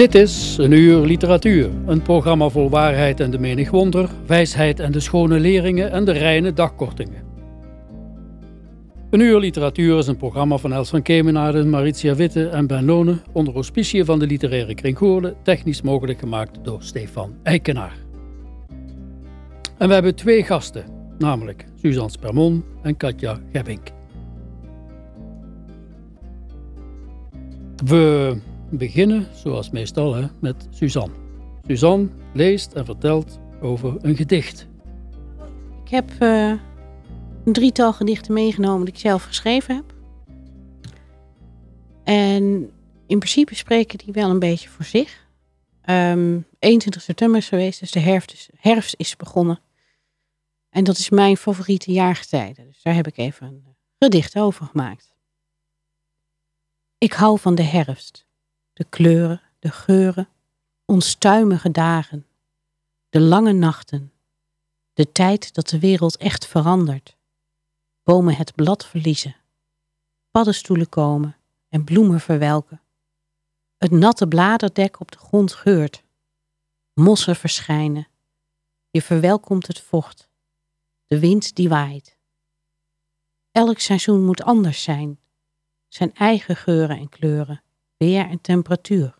Dit is Een Uur Literatuur, een programma vol waarheid en de menig wonder, wijsheid en de schone leringen en de reine dagkortingen. Een Uur Literatuur is een programma van Els van Kemenade, Maritia Witte en Ben Lone onder auspiciën van de literaire kring Goorlen, technisch mogelijk gemaakt door Stefan Eikenaar. En we hebben twee gasten, namelijk Suzanne Spermon en Katja Gebbink. We beginnen, zoals meestal, hè, met Suzanne. Suzanne leest en vertelt over een gedicht. Ik heb eh, een drietal gedichten meegenomen die ik zelf geschreven heb. En in principe spreken die wel een beetje voor zich. Ehm 21 september is geweest, dus de herfst is, herfst is begonnen. En dat is mijn favoriete jaargetijde. Dus daar heb ik even een gedicht over gemaakt. Ik hou van de herfst. De kleuren, de geuren, onstuimige dagen. De lange nachten. De tijd dat de wereld echt verandert. Bomen het blad verliezen. Paddenstoelen komen en bloemen verwelken. Het natte bladerdek op de grond geurt. Mossen verschijnen. Je verwelkomt het vocht. De wind die waait. Elk seizoen moet anders zijn. Zijn eigen geuren en kleuren, weer en temperatuur.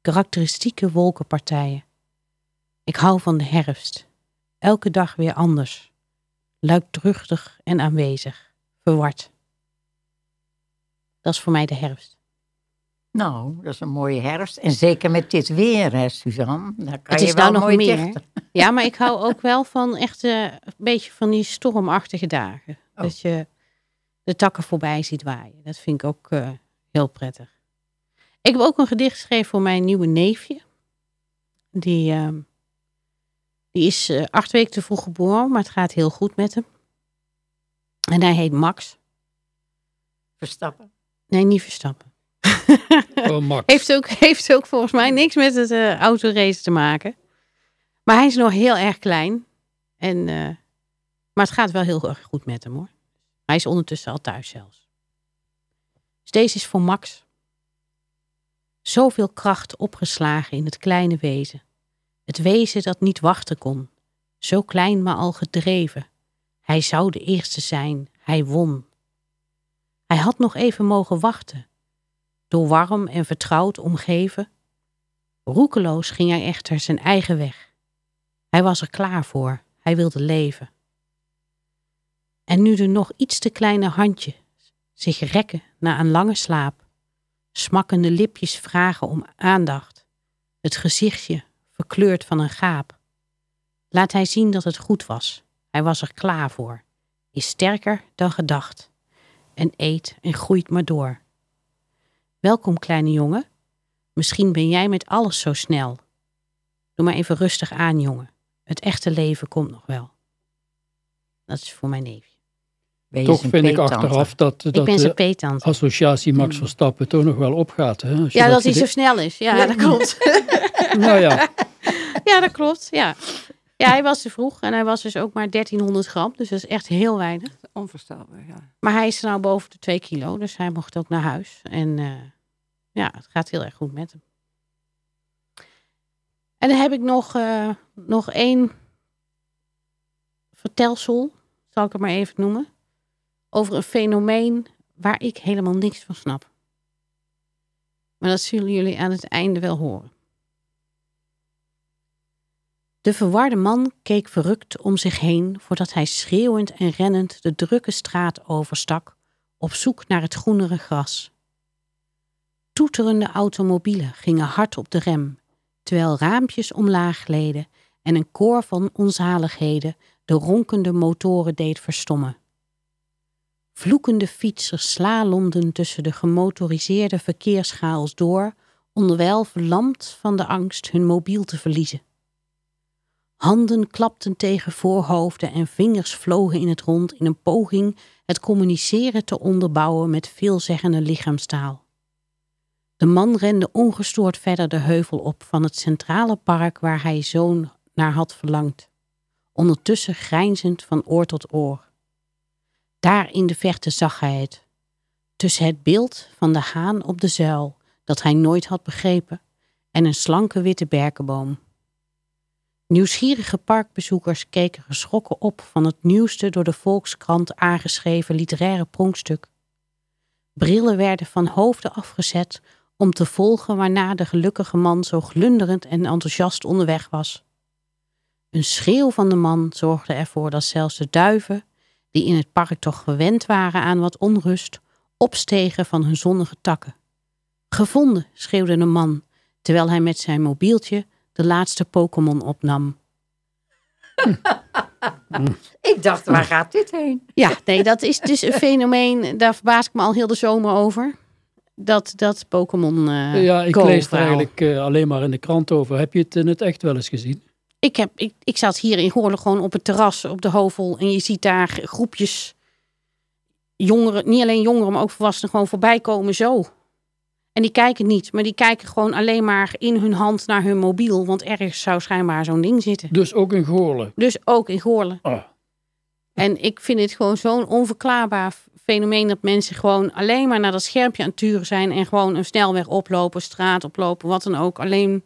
Karakteristieke wolkenpartijen. Ik hou van de herfst. Elke dag weer anders. Luidruchtig en aanwezig. Verward. Dat is voor mij de herfst. Nou, dat is een mooie herfst. En zeker met dit weer, hè, Suzanne. Daar kan Het je is wel nou nog mooi meer. Ja, maar ik hou ook wel van echt eh, een beetje van die stormachtige dagen. Oh. Dat je de takken voorbij ziet waaien. Dat vind ik ook eh, heel prettig. Ik heb ook een gedicht geschreven voor mijn nieuwe neefje. Die, ehm, die is eh, acht weken te vroeg geboren, maar het gaat heel goed met hem. En hij heet Max. Verstappen. Nee, niet Verstappen. Oh, Max. Heeft ook, heeft ook volgens mij niks met het eh autorace te maken. Maar hij is nog heel erg klein. En, eh, maar het gaat wel heel erg goed met hem hoor. Hij is ondertussen al thuis zelfs. Dus deze is voor Max. Zoveel kracht opgeslagen in het kleine wezen. Het wezen dat niet wachten kon. Zo klein maar al gedreven. Hij zou de eerste zijn. Hij won. Hij had nog even mogen wachten door warm en vertrouwd omgeven. Roekeloos ging hij echter zijn eigen weg. Hij was er klaar voor, hij wilde leven. En nu de nog iets te kleine handje zich rekken na een lange slaap, smakkende lipjes vragen om aandacht, het gezichtje verkleurd van een gaap. Laat hij zien dat het goed was, hij was er klaar voor, is sterker dan gedacht, en eet en groeit maar door. Welkom, kleine jongen. Misschien ben jij met alles zo snel. Doe maar even rustig aan, jongen. Het echte leven komt nog wel. Dat is voor mijn neefje. Toch vind ik achteraf dat, de associatie Max Verstappen toch nog wel opgaat. Hè? Als je Ja, dat hij zo snel is. Ja, dat klopt. Nou ja, ja, dat klopt. Ja. ja, hij was te vroeg en hij was dus ook maar 1300 gram. Dus dat is echt heel weinig. Onvoorstelbaar, ja. Maar hij is nou boven de 2 kilo, dus hij mocht ook naar huis. En eh, ja, het gaat heel erg goed met hem. En dan heb ik nog, eh, nog één vertelsel. zal ik het maar even noemen. Over een fenomeen waar ik helemaal niks van snap. Maar dat zullen jullie aan het einde wel horen. De verwarde man keek verrukt om zich heen voordat hij schreeuwend en rennend de drukke straat overstak op zoek naar het groenere gras. Toeterende automobielen gingen hard op de rem, terwijl raampjes omlaag gleden en een koor van onzaligheden de ronkende motoren deed verstommen. Vloekende fietsers slalomden tussen de gemotoriseerde verkeerschaals door, onderwijl verlamd van de angst hun mobiel te verliezen. Handen klapten tegen voorhoofden en vingers vlogen in het rond in een poging het communiceren te onderbouwen met veelzeggende lichaamstaal. De man rende ongestoord verder de heuvel op van het centrale park waar hij zo naar had verlangd, ondertussen grijnzend van oor tot oor. Daar in de verte zag hij het, tussen het beeld van de haan op de zuil, dat hij nooit had begrepen, en een slanke witte berkenboom. Nieuwsgierige parkbezoekers keken geschrokken op van het nieuwste door de Volkskrant aangeschreven literaire pronkstuk. Brillen werden van hoofden afgezet om te volgen waarna de gelukkige man zo glunderend en enthousiast onderweg was. Een schreeuw van de man zorgde ervoor dat zelfs de duiven, die in het park toch gewend waren aan wat onrust, opstegen van hun zonnige takken. Gevonden, schreeuwde de man, terwijl hij met zijn mobieltje de laatste Pokémon opnam. Ik dacht, waar gaat dit heen? Ja, nee, dat is dus een fenomeen, daar verbaas ik me al heel de zomer over. Dat, dat Pokémon uh, Ja, ik lees er eigenlijk eh, alleen maar in de krant over. Heb je het in het echt wel eens gezien? Ik, heb, ik, ik zat hier in Goorlen gewoon op het terras op de Hovel. En je ziet daar groepjes jongeren, niet alleen jongeren, maar ook volwassenen gewoon voorbij komen zo. En die kijken niet, maar die kijken gewoon alleen maar in hun hand naar hun mobiel. Want ergens zou schijnbaar zo'n ding zitten. Dus ook in Goorlen. Dus ook in Goorlen. Ah, En ik vind het gewoon zo'n onverklaarbaar fenomeen dat mensen gewoon alleen maar naar dat schermpje aan het turen zijn. En gewoon een snelweg oplopen, straat oplopen, wat dan ook. Alleen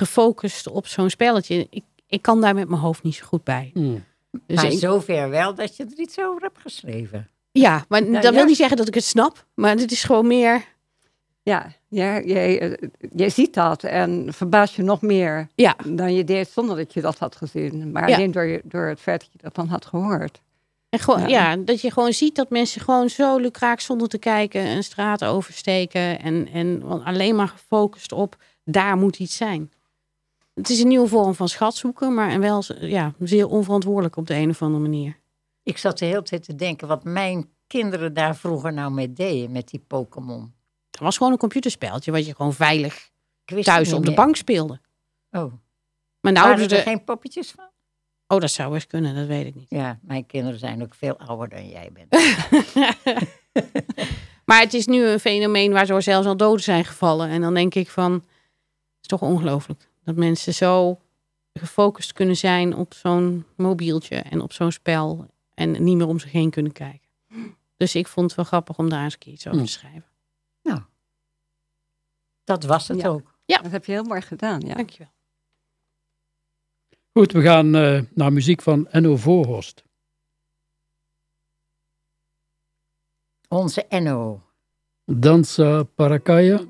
gefocust op zo'n spelletje. Ik, ik kan daar met mijn hoofd niet zo goed bij. Dus maar ik- zover wel dat je er iets over hebt geschreven. ja, maar Nou, dat wil niet zeggen dat ik het snap. Maar het is gewoon meer. Ja, ja jij, eh, jij ziet dat en verbaas je nog meer Ja, dan je deed zonder dat je dat had gezien. Maar Ja. alleen door, je, door het feit dat je dat dan had gehoord. en gewoon, ja. Ja. dat je gewoon ziet dat mensen gewoon zo lukraak zonder te kijken een straat oversteken. En, en alleen maar gefocust op daar moet iets zijn. Het is een nieuwe vorm van schatzoeken, maar en wel ja, zeer onverantwoordelijk op de een of andere manier. Ik zat de hele tijd te denken wat mijn kinderen daar vroeger nou mee deden, met die Pokémon. Het was gewoon een computerspeltje wat je gewoon veilig thuis op de bank speelde. Oh, Maar nou waren er geen poppetjes van? Oh, dat zou eens kunnen, dat weet ik niet. Ja, mijn kinderen zijn ook veel ouder dan jij bent. Maar het is nu een fenomeen waar zo zelfs al doden zijn gevallen. En dan denk ik van, het is toch ongelooflijk. Dat mensen zo gefocust kunnen zijn op zo'n mobieltje en op zo'n spel. En niet meer om zich heen kunnen kijken. Dus ik vond het wel grappig om daar eens een keer iets over te schrijven. nou, dat was het Ja. ook. Dat heb je heel mooi gedaan, ja. Dankjewel. Goed, we gaan eh, naar muziek van Enno Voorhorst. Onze Enno. Dansa Paracaya.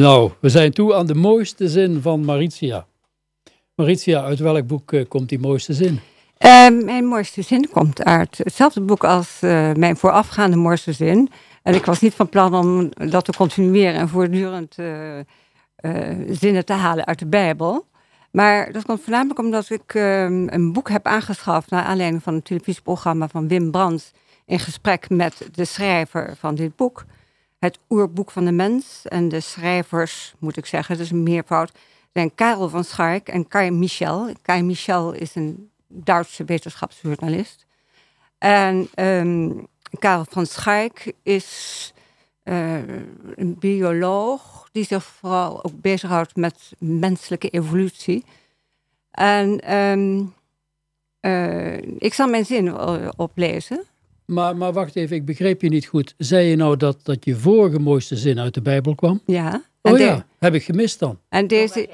Nou, we zijn toe aan de mooiste zin van Maritia. Maritia, uit welk boek eh, komt die mooiste zin? Uh, mijn mooiste zin komt uit hetzelfde boek als uh, mijn voorafgaande mooiste zin. En ik was niet van plan om dat te continueren en voortdurend zinnen te halen uit de Bijbel. Maar dat komt voornamelijk omdat ik ehm, een boek heb aangeschaft naar aanleiding van een televisieprogramma van Wim Brands in gesprek met de schrijver van dit boek. Het oerboek van de mens. En de schrijvers, moet ik zeggen, dat is een meervoud, zijn Karel van Schark en Kai Michel. Kai Michel is een Duitse wetenschapsjournalist. En um, Karel van Schark is uh, een bioloog die zich vooral ook bezighoudt met menselijke evolutie. En um, uh, ik zal mijn zin oplezen. Maar, maar wacht even, ik begreep je niet goed. Zei je nou dat, dat je vorige mooiste zin uit de Bijbel kwam? Ja. Oh ja, heb ik gemist dan. En deze...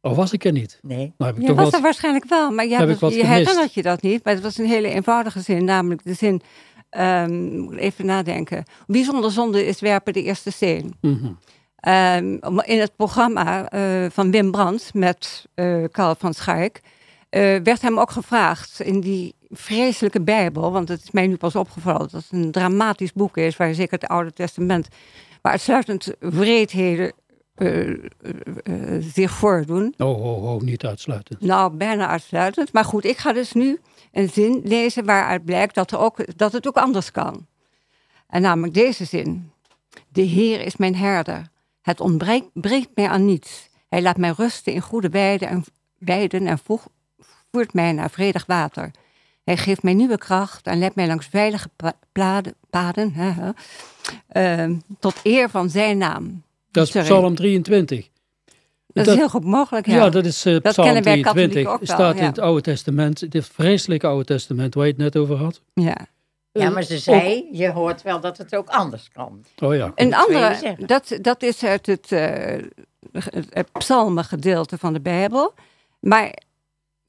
Of was ik er niet? Nee. Nou, heb ik toch was wat... er waarschijnlijk wel, maar je, Heb hebt ik wat het- je gemist? herinnert je dat niet. Maar het was een hele eenvoudige zin, namelijk de zin... ehm, ik even nadenken. Wie zonder zonde is werpen de eerste steen. Mhm. Ehm, in het programma eh, van Wim Brandt met eh Karl van Schaik... eh, werd hem ook gevraagd in die vreselijke Bijbel... want het is mij nu pas opgevallen dat het een dramatisch boek is... waar zeker het Oude Testament... waar uitsluitend wreedheden eh, eh, eh, zich voordoen... Oh, oh, oh, niet uitsluitend. Nou, bijna uitsluitend. Maar goed, ik ga dus nu een zin lezen waaruit blijkt dat, er ook, dat het ook anders kan. En namelijk deze zin. De Heer is mijn herder. Het ontbreekt breekt mij aan niets. Hij laat mij rusten in goede weiden en, weiden en voert mij naar vredig water. Hij geeft mij nieuwe kracht en leidt mij langs veilige pladen, paden hè, hè, ehm, tot eer van zijn naam. Dat is Sorry. Psalm 23. Dat, is heel goed mogelijk, ja. Ja, dat is eh, Dat Psalm kennen wij 23. katholieken ook wel, staat in het Oude Testament. Het vreselijke Oude Testament waar je het net over had. ja. Ja, maar ze zei, je hoort wel dat het ook anders kan. Oh ja. Een andere, dat, dat is uit het, eh het, het psalmengedeelte van de Bijbel. Maar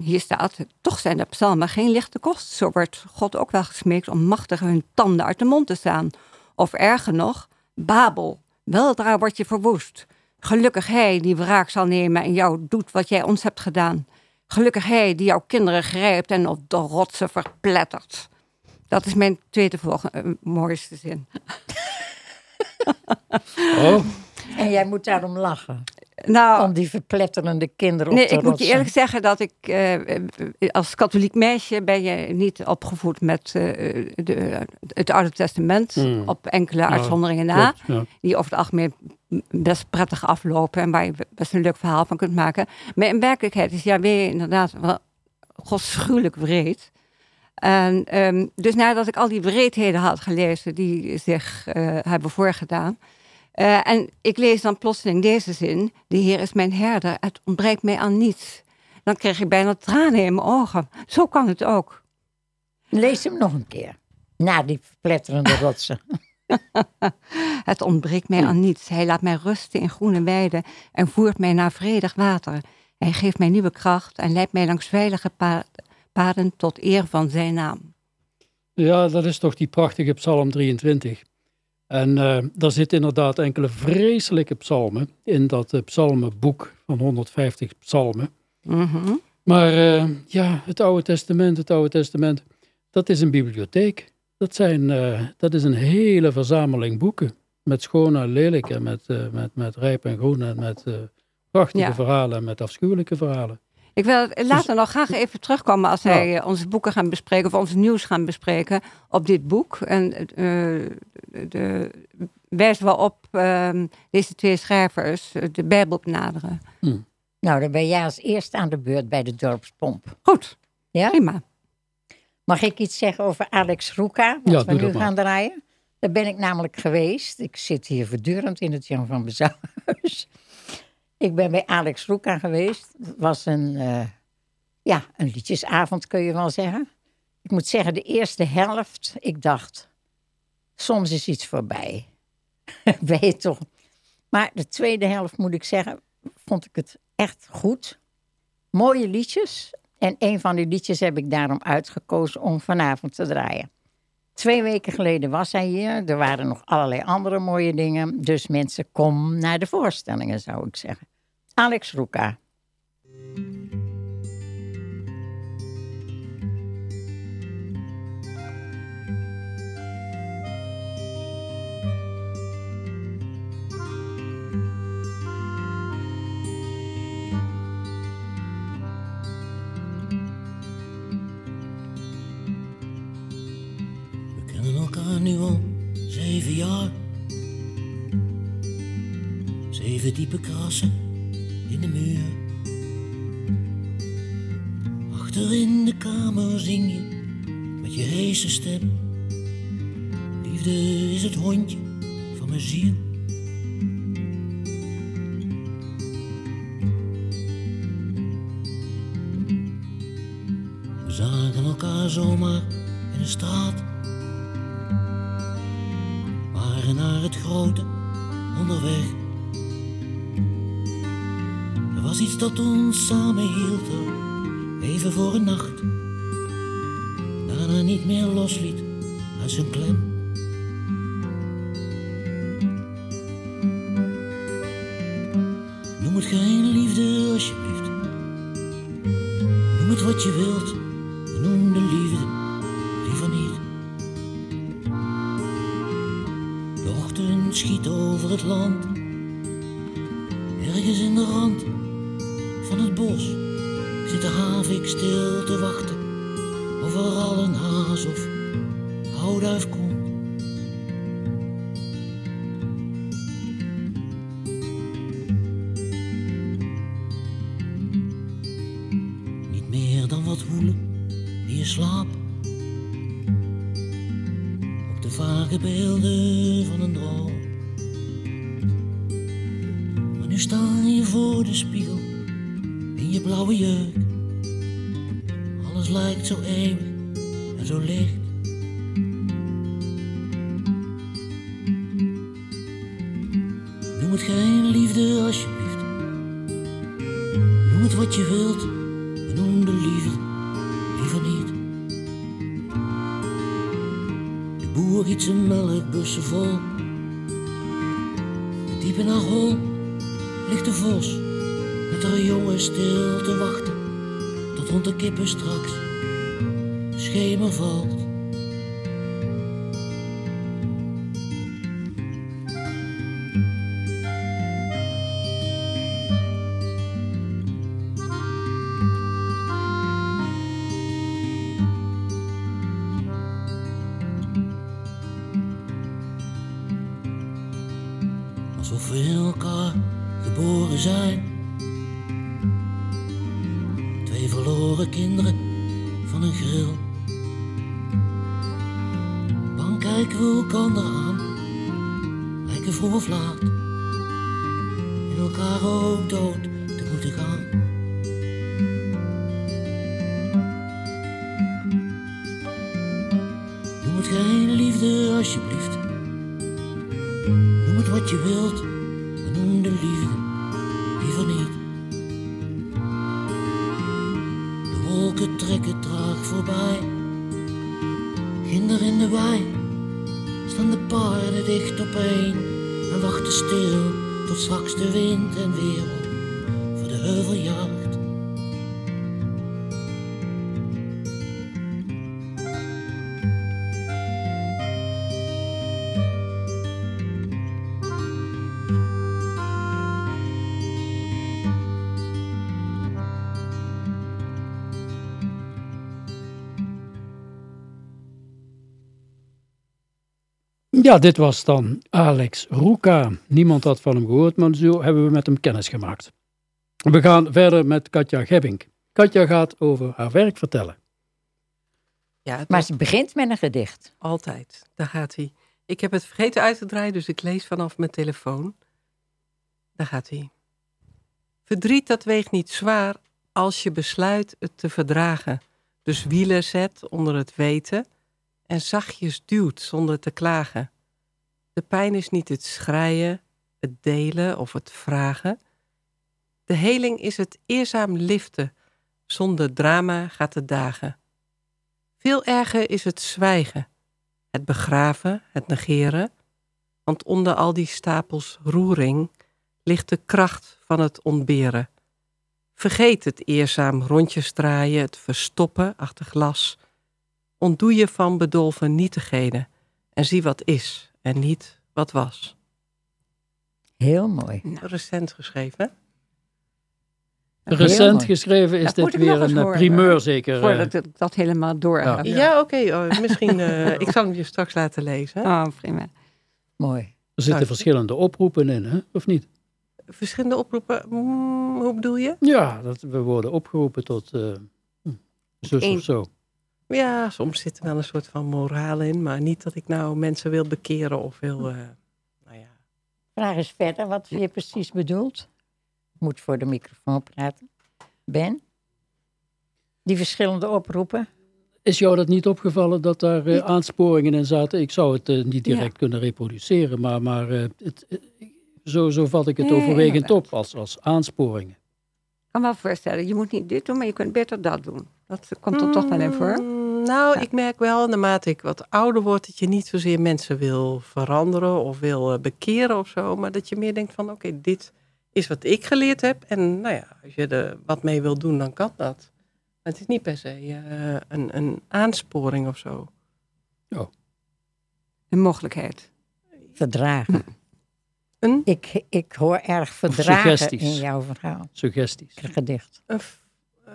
hier staat, toch zijn de psalmen geen lichte kost. Zo wordt God ook wel gesmeekt om machtigen hun tanden uit de mond te staan. Of erger nog, Babel, weldra word je verwoest. Gelukkig hij die wraak zal nemen en jou doet wat jij ons hebt gedaan. Gelukkig hij die jouw kinderen grijpt en op de rotsen verplettert. Dat is mijn tweede volgende, eh, mooiste zin. Oh, En jij moet daarom lachen. Nou, Om die verpletterende kinderen Nee, op te ik moet je eerlijk zeggen dat ik eh, als katholiek meisje ben je niet opgevoed met eh, de, het Oude Testament. Hmm. Op enkele Nou, uitzonderingen na. klopt, ja. Die over het algemeen best prettig aflopen. En waar je best een leuk verhaal van kunt maken. Maar in werkelijkheid is Yahweh inderdaad wel godschuwelijk wreed. En ehm, dus nadat ik al die wreedheden had gelezen die zich eh, hebben voorgedaan. Eh, en ik lees dan plotseling deze zin. De Heer is mijn herder, het ontbreekt mij aan niets. Dan kreeg ik bijna tranen in mijn ogen. Zo kan het ook. Lees hem nog een keer. Na die verpletterende rotsen. Het ontbreekt mij aan niets. Hij laat mij rusten in groene weiden en voert mij naar vredig water. Hij geeft mij nieuwe kracht en leidt mij langs veilige pa- paden tot eer van zijn naam. Ja, dat is toch die prachtige Psalm 23. En eh daar zitten inderdaad enkele vreselijke psalmen in dat eh, psalmenboek van 150 psalmen. Mhm. Maar eh, ja, het Oude Testament, het Oude Testament, dat is een bibliotheek. Dat, zijn, dat is een hele verzameling boeken. Met schoon en lelijk en met, met, met rijp en groen en met prachtige Ja. verhalen en met afschuwelijke verhalen. Ik wil later nog graag even terugkomen als wij eh, onze boeken gaan bespreken of ons nieuws gaan bespreken op dit boek. En eh, de wijze waarop eh, deze twee schrijvers eh, de Bijbel benaderen. Nou, dan ben jij als eerste aan de beurt bij de dorpspomp. Goed, Ja? prima. Mag ik iets zeggen over Alex Roeka? Wat Ja, we nu gaan draaien? Daar ben ik namelijk geweest. Ik zit hier voortdurend in het Jan van Bezouwhuis. Ik ben bij Alex Roeka geweest. Het was een, eh, ja, een liedjesavond, kun je wel zeggen. Ik moet zeggen, de eerste helft, ik dacht, soms is iets voorbij. ben je toch? Maar de tweede helft, moet ik zeggen, vond ik het echt goed. Mooie liedjes. En een van die liedjes heb ik daarom uitgekozen om vanavond te draaien. Twee weken geleden was hij hier. Er waren nog allerlei andere mooie dingen. Dus mensen, kom naar de voorstellingen, zou ik zeggen. Alex Roeka. Diepe krassen in de muur. Achter in de kamer zing je met je heese stem. Liefde is het hondje meer losliet uit zijn. Sta je voor de spiegel in je blauwe jurk. Alles lijkt zo eeuwig en zo licht. Noem het geen liefde alsjeblieft. Noem het wat je wilt, noem de liefde liever niet. De boer giet zijn melkbussen vol. Diep in haar hol ligt de vos met haar jongen stil te wachten. Tot rond de kippen straks schemer valt. Ja, dit was dan Alex Roeka. Niemand had van hem gehoord, maar zo hebben we met hem kennis gemaakt. We gaan verder met Katja Gebbink. Katja gaat over haar werk vertellen. Ja, het Maar was ze begint met een gedicht. altijd. Daar gaat hij. Ik heb het vergeten uit te draaien, dus ik lees vanaf mijn telefoon. Daar gaat hij. Verdriet dat weegt niet zwaar als je besluit het te verdragen. Dus wielen zet onder het weten en zachtjes duwt zonder te klagen. De pijn is niet het schreien, het delen of het vragen. De heling is het eerzaam liften. Zonder drama gaat het dagen. Veel erger is het zwijgen. het begraven, het negeren. Want onder al die stapels roering ligt de kracht van het ontberen. Vergeet het eerzaam rondjes draaien, het verstoppen achter glas. Ontdoe je van bedolven nietigheden en zie wat is en niet wat was. Heel mooi. Recent geschreven. Recent geschreven is dit weer een eh, horen, primeur zeker. eh. Voordat ik dat helemaal door Ja. oké. oh, misschien, eh, ik zal hem je straks laten lezen. Oh, prima. Mooi. Er zitten Nou, verschillende oproepen in, hè? of niet? Verschillende oproepen, mm, hoe bedoel je? Ja, dat, we worden opgeroepen tot eh, hm, zus Eén. of zo. Ja, soms zit er wel een soort van moraal in, maar niet dat ik nou mensen wil bekeren of wil, eh, nou ja. Vraag eens verder wat je precies bedoelt. Moet voor de microfoon praten. Ben? Die verschillende oproepen? Is jou dat niet opgevallen dat daar eh, aansporingen in zaten? Ik zou het eh, niet direct kunnen reproduceren, maar, maar eh, het, zo, zo vat ik het Nee, overwegend op als, als aansporingen. Ik kan me wel voorstellen, je moet niet dit doen, maar je kunt beter dat doen. Dat komt er toch wel in voor. Nou, Ja. ik merk wel, naarmate ik wat ouder word, dat je niet zozeer mensen wil veranderen of wil eh, bekeren of zo, maar dat je meer denkt van, oké, dit is wat ik geleerd heb en nou ja, als je er wat mee wil doen, dan kan dat. Maar het is niet per se eh, een, een aansporing of zo. Een mogelijkheid. Verdragen. Een, Ik, ik hoor erg verdragen in jouw verhaal. Suggesties. Gedicht. een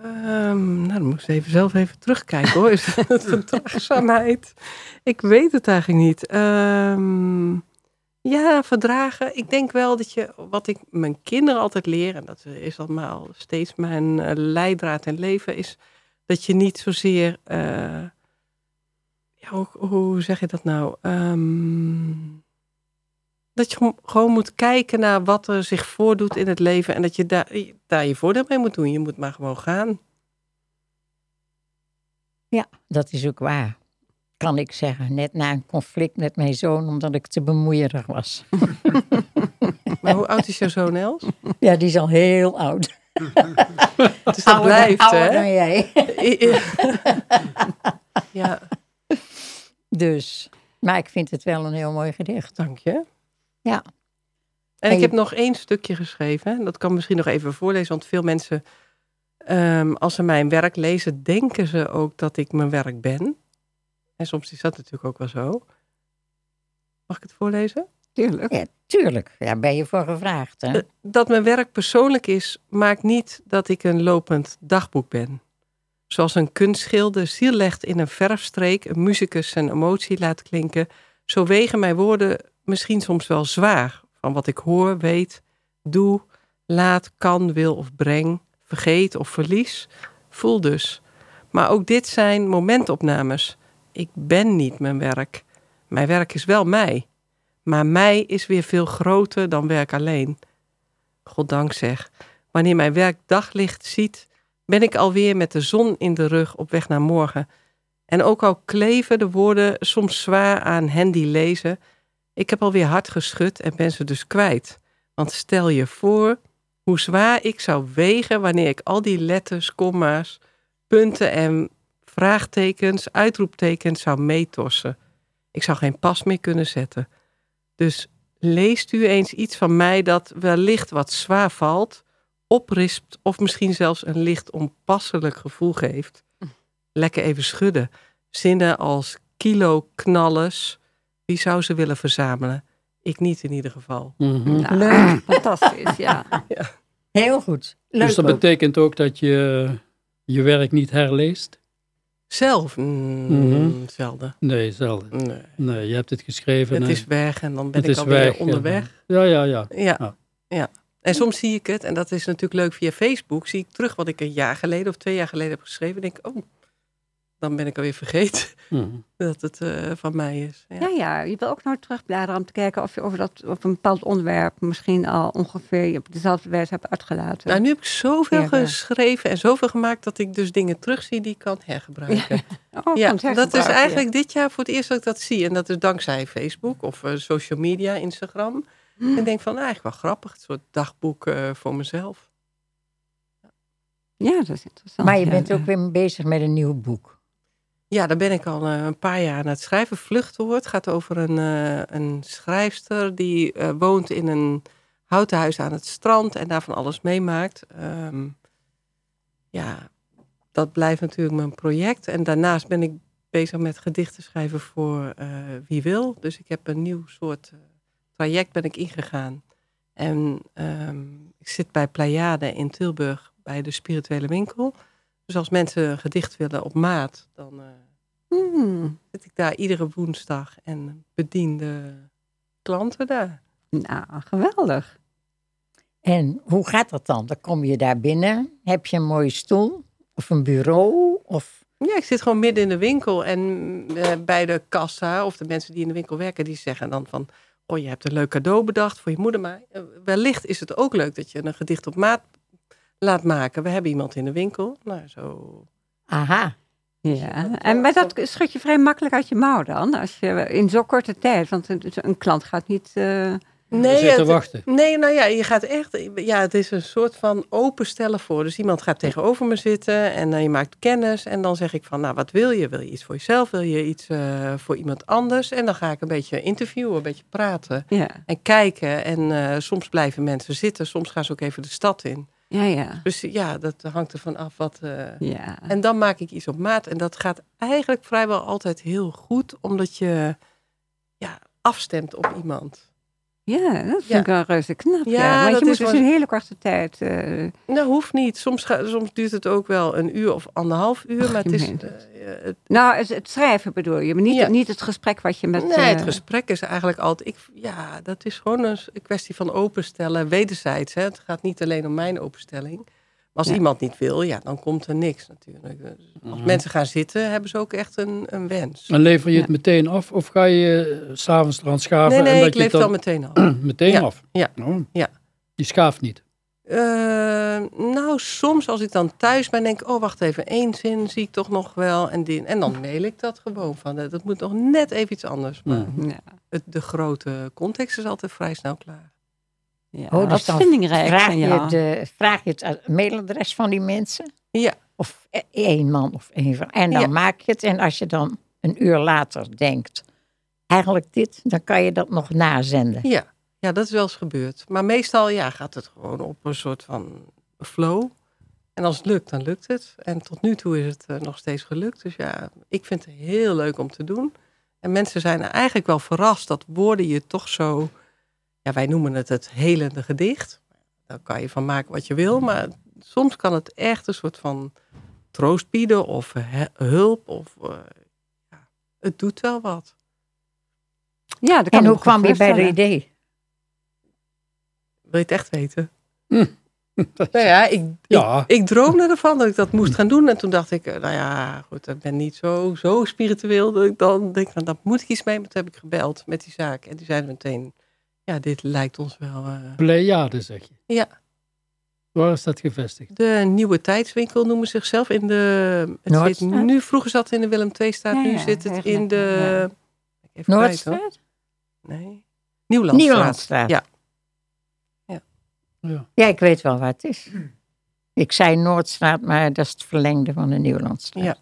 ehm, nou, dan moet ik even zelf even terugkijken hoor. Is het verdraagzaamheid? Ik weet het eigenlijk niet. Ehm, ja, verdragen. Ik denk wel dat je, wat ik mijn kinderen altijd leer, en dat is allemaal steeds mijn eh, leidraad in leven, is dat je niet zozeer, eh, ja, hoe, hoe zeg je dat nou? Ehm, dat je gewoon- moet kijken naar wat er zich voordoet in het leven en dat je daar, daar je voordeel mee moet doen. Je moet maar gewoon gaan. Ja, dat is ook waar. Kan ik zeggen. Net na een conflict met mijn zoon, omdat ik te bemoeierig was. Maar hoe oud is jouw zoon Els? Ja, die is al heel oud. Dus dat blijft, ouder hè? dan jij. ja, Dus, maar ik vind het wel een heel mooi gedicht. dank je. Ja. En ik heb nog één stukje geschreven. Dat kan ik misschien nog even voorlezen. Want veel mensen, ehm, als ze mijn werk lezen, denken ze ook dat ik mijn werk ben. En soms is dat natuurlijk ook wel zo. Mag ik het voorlezen? Tuurlijk. Ja, tuurlijk. Ja, ben je voor gevraagd. Hè? Eh, Dat mijn werk persoonlijk is, maakt niet dat ik een lopend dagboek ben. Zoals een kunstschilder ziel legt in een verfstreek, een muzikus zijn emotie laat klinken, zo wegen mijn woorden misschien soms wel zwaar van wat ik hoor, weet, doe, laat, kan, wil of breng, vergeet of verlies. Voel dus. Maar ook dit zijn momentopnames. Ik ben niet mijn werk. Mijn werk is wel mij. Maar mij is weer veel groter dan werk alleen. Goddank zeg. Wanneer mijn werk daglicht ziet, ben ik alweer met de zon in de rug op weg naar morgen. En ook al kleven de woorden soms zwaar aan hen die lezen, ik heb alweer hard geschud en ben ze dus kwijt. Want stel je voor hoe zwaar ik zou wegen wanneer ik al die letters, komma's, punten en vraagtekens, uitroeptekens zou meetorsen. Ik zou geen pas meer kunnen zetten. Dus leest u eens iets van mij dat wellicht wat zwaar valt, oprispt of misschien zelfs een licht onpasselijk gevoel geeft. Lekker even schudden. Zinnen als kilo knallers. Wie zou ze willen verzamelen? Ik niet in ieder geval. Mhm. Nou, Leuk. Fantastisch, ja. Heel goed. Leuk Dus dat ook. betekent ook dat je je werk niet herleest? Zelf? Mm, Mhm. Zelden. Nee, zelden. Nee. Nee, je hebt het geschreven. Het en- is weg en dan ben het ik alweer weg, onderweg. Ja, ja, ja. Ja. Ja. ja. En soms zie ik het, en dat is natuurlijk leuk via Facebook, zie ik terug wat ik een jaar geleden of twee jaar geleden heb geschreven. En denk ik, oh, dan ben ik alweer vergeten Mhm. dat het eh, van mij is. Ja. Ja, ja, je wil ook nooit terugbladeren om te kijken of je over, dat, over een bepaald onderwerp misschien al ongeveer op dezelfde wijze hebt uitgelaten. Nou, nu heb ik zoveel Ja, geschreven en zoveel gemaakt dat ik dus dingen terugzie die ik kan hergebruiken. Oh, Ja, kan het dat is eigenlijk dit jaar voor het eerst dat ik dat zie. En dat is dankzij Facebook of eh, social media, Instagram. Hm. Ik denk van, nou, eigenlijk wel grappig. Een soort dagboek eh, voor mezelf. Ja, dat is interessant. Maar je ja. bent ook weer bezig met een nieuw boek. Ja, daar ben ik al eh, een paar jaar aan het schrijven. Vluchtwoord gaat over een, eh, een schrijfster die eh, woont in een houten huis aan het strand en daarvan alles meemaakt. Ehm, ja, dat blijft natuurlijk mijn project. En daarnaast ben ik bezig met gedichten schrijven voor wie wil. Dus ik heb een nieuw soort traject ben ik ingegaan. En ehm, ik zit bij Pleiade in Tilburg bij de spirituele winkel. Dus als mensen een gedicht willen op maat, dan eh, Hmm. zit ik daar iedere woensdag en bedien de klanten daar. Nou, geweldig. En hoe gaat dat dan? Dan kom je daar binnen. Heb je een mooie stoel? Of een bureau? Of... Ja, ik zit gewoon midden in de winkel en eh, bij de kassa of de mensen die in de winkel werken, die zeggen dan van, oh je hebt een leuk cadeau bedacht voor je moeder, maar eh, wellicht is het ook leuk dat je een gedicht op maat laat maken. We hebben iemand in de winkel, nou zo. Aha. Ja, en maar dat schud je vrij makkelijk uit je mouw dan, als je in zo'n korte tijd, want een, een klant gaat niet... eh, Nee, zit te het- wachten. Nee, nou ja, je gaat echt. Ja, het is een soort van openstellen voor. Dus iemand gaat tegenover me zitten en dan je maakt kennis. En dan zeg ik van, nou, wat wil je? Wil je iets voor jezelf? Wil je iets eh, voor iemand anders? En dan ga ik een beetje interviewen, een beetje praten ja, en kijken. En eh, soms blijven mensen zitten, soms gaan ze ook even de stad in. Ja, ja. Dus ja, dat hangt ervan af wat. eh, ja. En dan maak ik iets op maat. En dat gaat eigenlijk vrijwel altijd heel goed, omdat je ja, afstemt op iemand. Ja, dat vind Ja. ik wel reuze knap. Ja, Ja, Want je moet dus wel- een hele korte tijd... eh, Nou, hoeft niet. Soms, ga, soms duurt het ook wel een uur of anderhalf uur. Ach, maar het is. eh, het, nou, het, het schrijven bedoel je, maar niet, Ja. niet het gesprek wat je met... nee, het eh, gesprek is eigenlijk altijd. Ik, ja, dat is gewoon een kwestie van openstellen, wederzijds. Hè. Het gaat niet alleen om mijn openstelling. Maar als Ja. iemand niet wil, ja, dan komt er niks natuurlijk. Dus als Mhm. mensen gaan zitten, hebben ze ook echt een, een wens. En lever je het Ja. meteen af of ga je eh, 's s'avonds eraan schaven? Nee, en nee, dat ik je leef het dan meteen af. meteen Ja, af? ja, Oh. ja. Die schaaft niet. Eh, nou, soms als ik dan thuis ben, denk ik, oh wacht even, één zin zie ik toch nog wel. En, die, en dan mail ik dat gewoon van, eh, dat moet nog net even iets anders. Maar Mhm. Ja, het, de grote context is altijd vrij snel klaar. Ja. Oh, dus vindingrijk Vraag van je, jou. vraag je het ad- mailadres van die mensen? Ja, Of e- één man of één vrouw. En dan Ja. maak je het. En als je dan een uur later denkt, eigenlijk dit, dan kan je dat nog nazenden. ja, ja, dat is wel eens gebeurd. Maar meestal ja, gaat het gewoon op een soort van flow. En als het lukt, dan lukt het. En tot nu toe is het eh, nog steeds gelukt. Dus ja, ik vind het heel leuk om te doen. En mensen zijn eigenlijk wel verrast dat woorden je toch zo... Ja, wij noemen het het helende gedicht. Daar kan je van maken wat je wil. Maar soms kan het echt een soort van troost bieden of hulp. Of, eh, ja, het doet wel wat. Ja, dat kan En hoe kwam je bij het idee? Wil je het echt weten? Hm. Nou ja, ik, Ja. ik, ik droomde ervan dat ik dat moest gaan doen. En toen dacht ik, eh, nou ja, goed, ik ben niet zo, zo spiritueel. Dat ik dan denk, van, daar moet ik iets mee. Maar toen heb ik gebeld met die zaak. En die zeiden meteen, ja, dit lijkt ons wel... eh, Pleiade zeg je. Ja. Waar is dat gevestigd? de Nieuwe Tijdswinkel noemen zichzelf in de... Het zit nu, vroeger zat het in de Willem II-straat. Ja, nu ja, zit het in de... ja. Even. Noordstraat? Nee. Nieuwlandstraat. Nieuwlandstraat. Ja. Ja. Ja, ik weet wel waar het is. Ik zei Noordstraat, maar dat is het verlengde van de Nieuwlandstraat. Ja.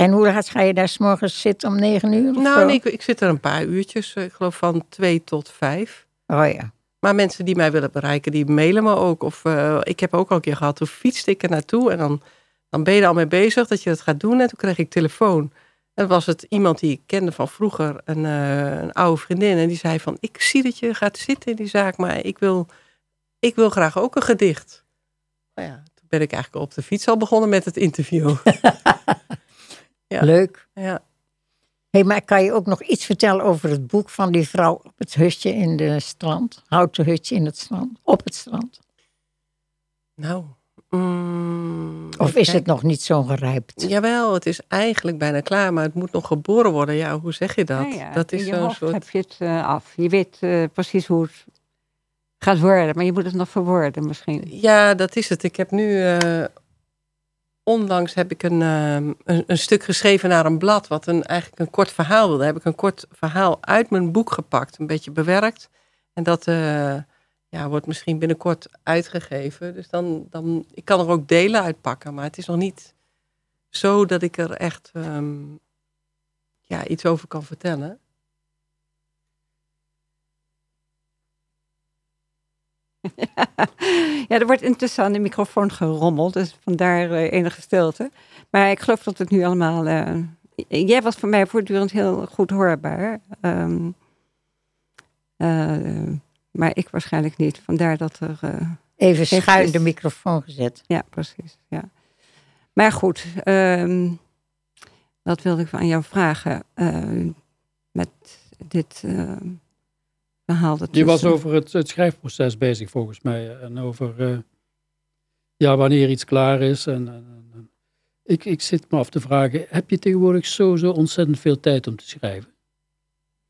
En hoe laat ga je daar 's morgens zitten om negen uur? of Nou, nee, ik, ik zit er een paar uurtjes. eh, Ik geloof van twee tot vijf. Oh ja. Maar mensen die mij willen bereiken, die mailen me ook. Of eh, ik heb ook al een keer gehad, toen fietste ik er naartoe. En dan, dan ben je er al mee bezig dat je dat gaat doen. En toen kreeg ik telefoon. En was het iemand die ik kende van vroeger, een, eh, een oude vriendin. En die zei van, ik zie dat je gaat zitten in die zaak, maar ik wil, ik wil graag ook een gedicht. Nou ja, toen ben ik eigenlijk op de fiets al begonnen met het interview. Ja. Leuk. ja. Hey, maar kan je ook nog iets vertellen over het boek van die vrouw op het hutje in de strand? Houten hutje in het strand, op het strand. Nou. mm, Of is het nog niet zo gerijpt? Jawel, het is eigenlijk bijna klaar, maar het moet nog geboren worden. Ja, hoe zeg je dat? Ja, ja, Dat is in je zo'n hoofd soort. heb je het eh, af. Je weet eh, precies hoe het gaat worden, maar je moet het nog verwoorden misschien. Ja, dat is het. Ik heb nu. eh, onlangs heb ik een, ehm, een, een stuk geschreven naar een blad, wat een, eigenlijk een kort verhaal wilde. Heb ik een kort verhaal uit mijn boek gepakt, een beetje bewerkt. En dat eh, ja, wordt misschien binnenkort uitgegeven. Dus dan, dan. Ik kan er ook delen uitpakken, maar het is nog niet. zo dat ik er echt ehm, ja, iets over kan vertellen. ja, er wordt intussen aan de microfoon gerommeld, dus vandaar uh, enige stilte. Maar ik geloof dat het nu allemaal. Uh, jij was voor mij voortdurend heel goed hoorbaar. Um, uh, maar ik waarschijnlijk niet. Vandaar dat er. Even schuin de microfoon gezet. Ja, precies. Ja. Maar goed, um, wat wilde ik van jou vragen? met dit je was over het, het, schrijfproces bezig volgens mij. En over uh, ja, wanneer iets klaar is. En, en, ik, ik zit me af te vragen, heb je tegenwoordig zo, zo ontzettend veel tijd om te schrijven?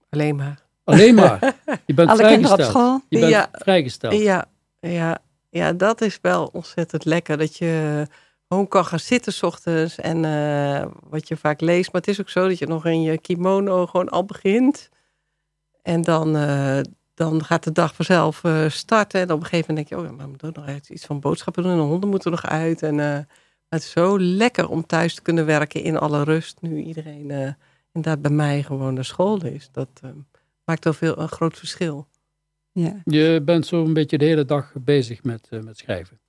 Alleen maar. Alleen maar? Je bent Alle vrijgesteld. Op school? Je bent ja, vrijgesteld. Ja, ja, ja, dat is wel ontzettend lekker. Dat je gewoon kan gaan zitten s ochtends en uh, wat je vaak leest. Maar het is ook zo dat je nog in je kimono gewoon al begint. En dan, uh, dan gaat de dag vanzelf uh, starten. En op een gegeven moment denk je, oh ja, maar moet ook nog iets van boodschappen doen. En de honden moeten nog uit. En uh, het is zo lekker om thuis te kunnen werken in alle rust. Nu iedereen uh, inderdaad bij mij gewoon naar school is. Dat maakt wel veel, een groot verschil. Ja. Je bent zo een beetje de hele dag bezig met, met schrijven.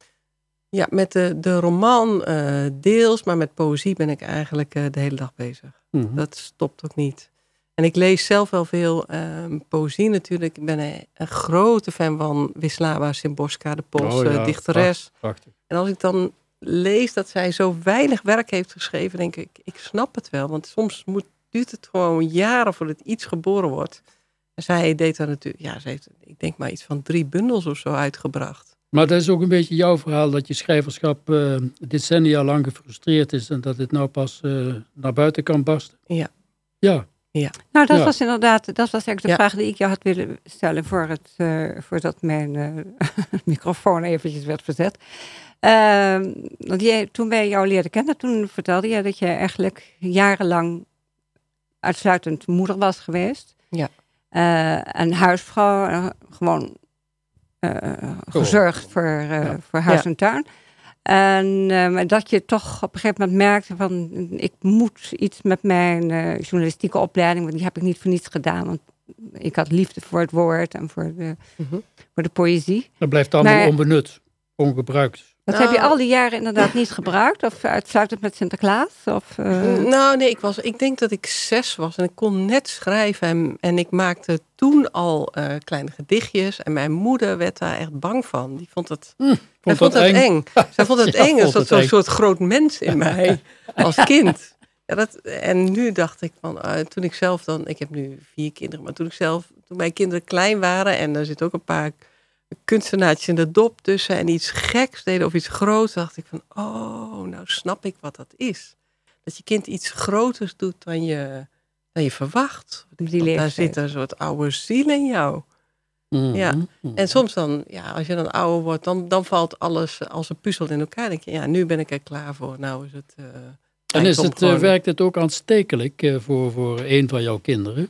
Ja, met de, de roman deels, maar met poëzie ben ik eigenlijk de hele dag bezig. Mm -hmm. Dat stopt ook niet. En ik lees zelf wel veel uh, poëzie natuurlijk. Ik ben een, een, grote fan van Wisława Szymborska, de Poolse oh ja, dichteres. Prachtig. En als ik dan lees dat zij zo weinig werk heeft geschreven, denk ik, ik snap het wel. Want soms moet, duurt het gewoon jaren voordat iets geboren wordt. En zij deed dan natuurlijk, ja, ze heeft, ik denk maar iets van drie bundels of zo uitgebracht. Maar dat is ook een beetje jouw verhaal dat je schrijverschap uh, decennia lang gefrustreerd is en dat het nou pas uh, naar buiten kan barsten. Ja. Ja, ja. Nou, dat Ja. was inderdaad, dat was eigenlijk de Ja. vraag die ik jou had willen stellen voor het, eh, voordat mijn eh, microfoon eventjes werd verzet. Ehm, want jij, toen wij jou leerden kennen, toen vertelde je dat je eigenlijk jarenlang uitsluitend moeder was geweest. Ja. Eh, en huisvrouw, gewoon eh, gezorgd voor, eh, Ja. voor huis Ja. en tuin. En eh, dat je toch op een gegeven moment merkte van ik moet iets met mijn eh, journalistieke opleiding, want die heb ik niet voor niets gedaan. Want ik had liefde voor het woord en voor de, Mhm. voor de poëzie. dat blijft allemaal Maar- onbenut, ongebruikt. Dat Nou. heb je al die jaren inderdaad niet gebruikt? Of uitsluitend met Sinterklaas? Of, eh, Nou, nee, ik, was, ik denk dat ik zes was en ik kon net schrijven. En, en ik maakte toen al eh, kleine gedichtjes. En mijn moeder werd daar echt bang van. Die vond het, zij Vond vond dat het eng? eng. Zij vond het Ja, eng. Er zat zo'n soort groot mens in mij als kind. Ja, dat, en nu dacht ik van, eh, toen ik zelf dan, ik heb nu vier kinderen, maar toen ik zelf, toen mijn kinderen klein waren en er zit ook een paar kunstenaartjes in de dop tussen en iets geks deden of iets groots, dacht ik van, oh, nou snap ik wat dat is. Dat je kind iets groters doet dan je, dan je verwacht. die daar zit een soort oude ziel in jou. Ja. mhm. En soms dan, ja, als je dan ouder wordt, dan, dan valt alles als een puzzel in elkaar. Dan denk je, ja, nu ben ik er klaar voor. Nou is het. eh, En is het, eh, gewoon werkt het ook aanstekelijk eh, voor, voor een van jouw kinderen?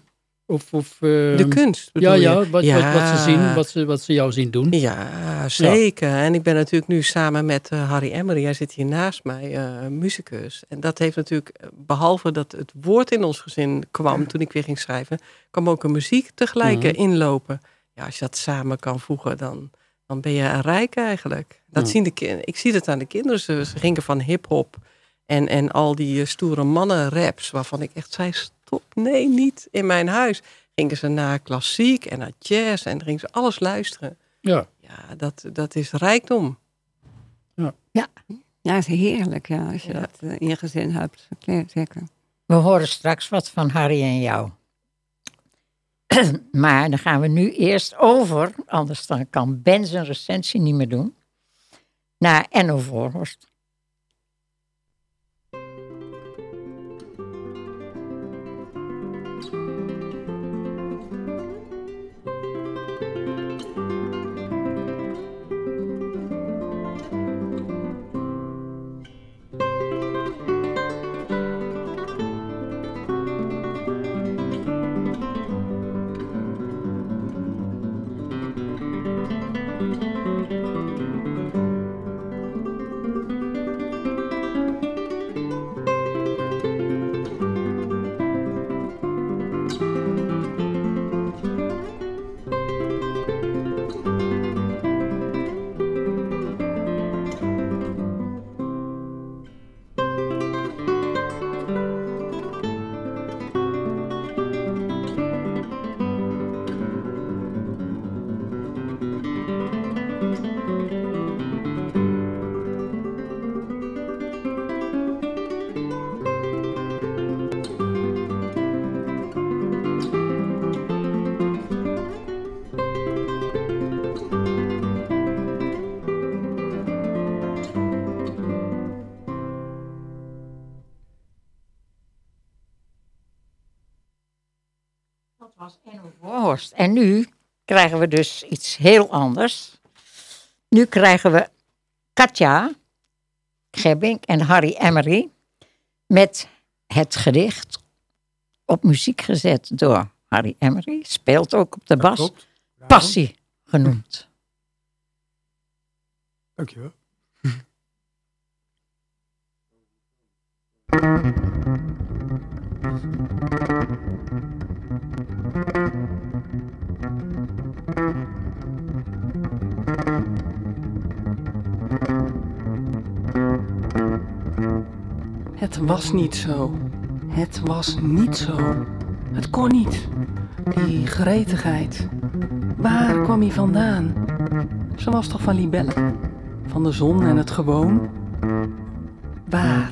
Of, of, de ehm, kunst. Ja, ja, wat, Wat, wat ze zien, wat ze, wat ze jou zien doen. Ja, zeker. En ik ben natuurlijk nu samen met eh, Harry Emery, hij zit hier naast mij, eh muzikus. En dat heeft natuurlijk, eh, behalve dat het woord in ons gezin kwam toen ik weer ging schrijven, kwam ook een muziek tegelijk Mhm. inlopen. Ja, als je dat samen kan voegen, dan, dan ben je rijk eigenlijk. Dat zien de. Ik zie het aan de kinderen. Ze, ze gingen van hip-hop en, en al die stoere mannen raps, waarvan ik echt zei: stop, nee, niet in mijn huis. Gingen ze naar klassiek en naar jazz en gingen ze alles luisteren. Ja, Ja, dat, dat is rijkdom. Ja, is heerlijk ja, als je Ja. dat eh, in je gezin hebt. Ja, zeker. We horen straks wat van Harry en jou. maar dan gaan we nu eerst over, anders dan kan Ben zijn recensie niet meer doen, naar Enno Voorhorst. Was Enno Voorhorst. En nu krijgen we dus iets heel anders. Nu krijgen we Katja Gebbink en Harry Emery met het gedicht op muziek gezet door Harry Emery. Speelt ook op de bas. Passie genoemd. Dankjewel. Het was niet zo. Het was niet zo. Het kon niet. Die gretigheid. Waar kwam hij vandaan? Ze was toch van libellen? Van de zon en het gewoon? Waar?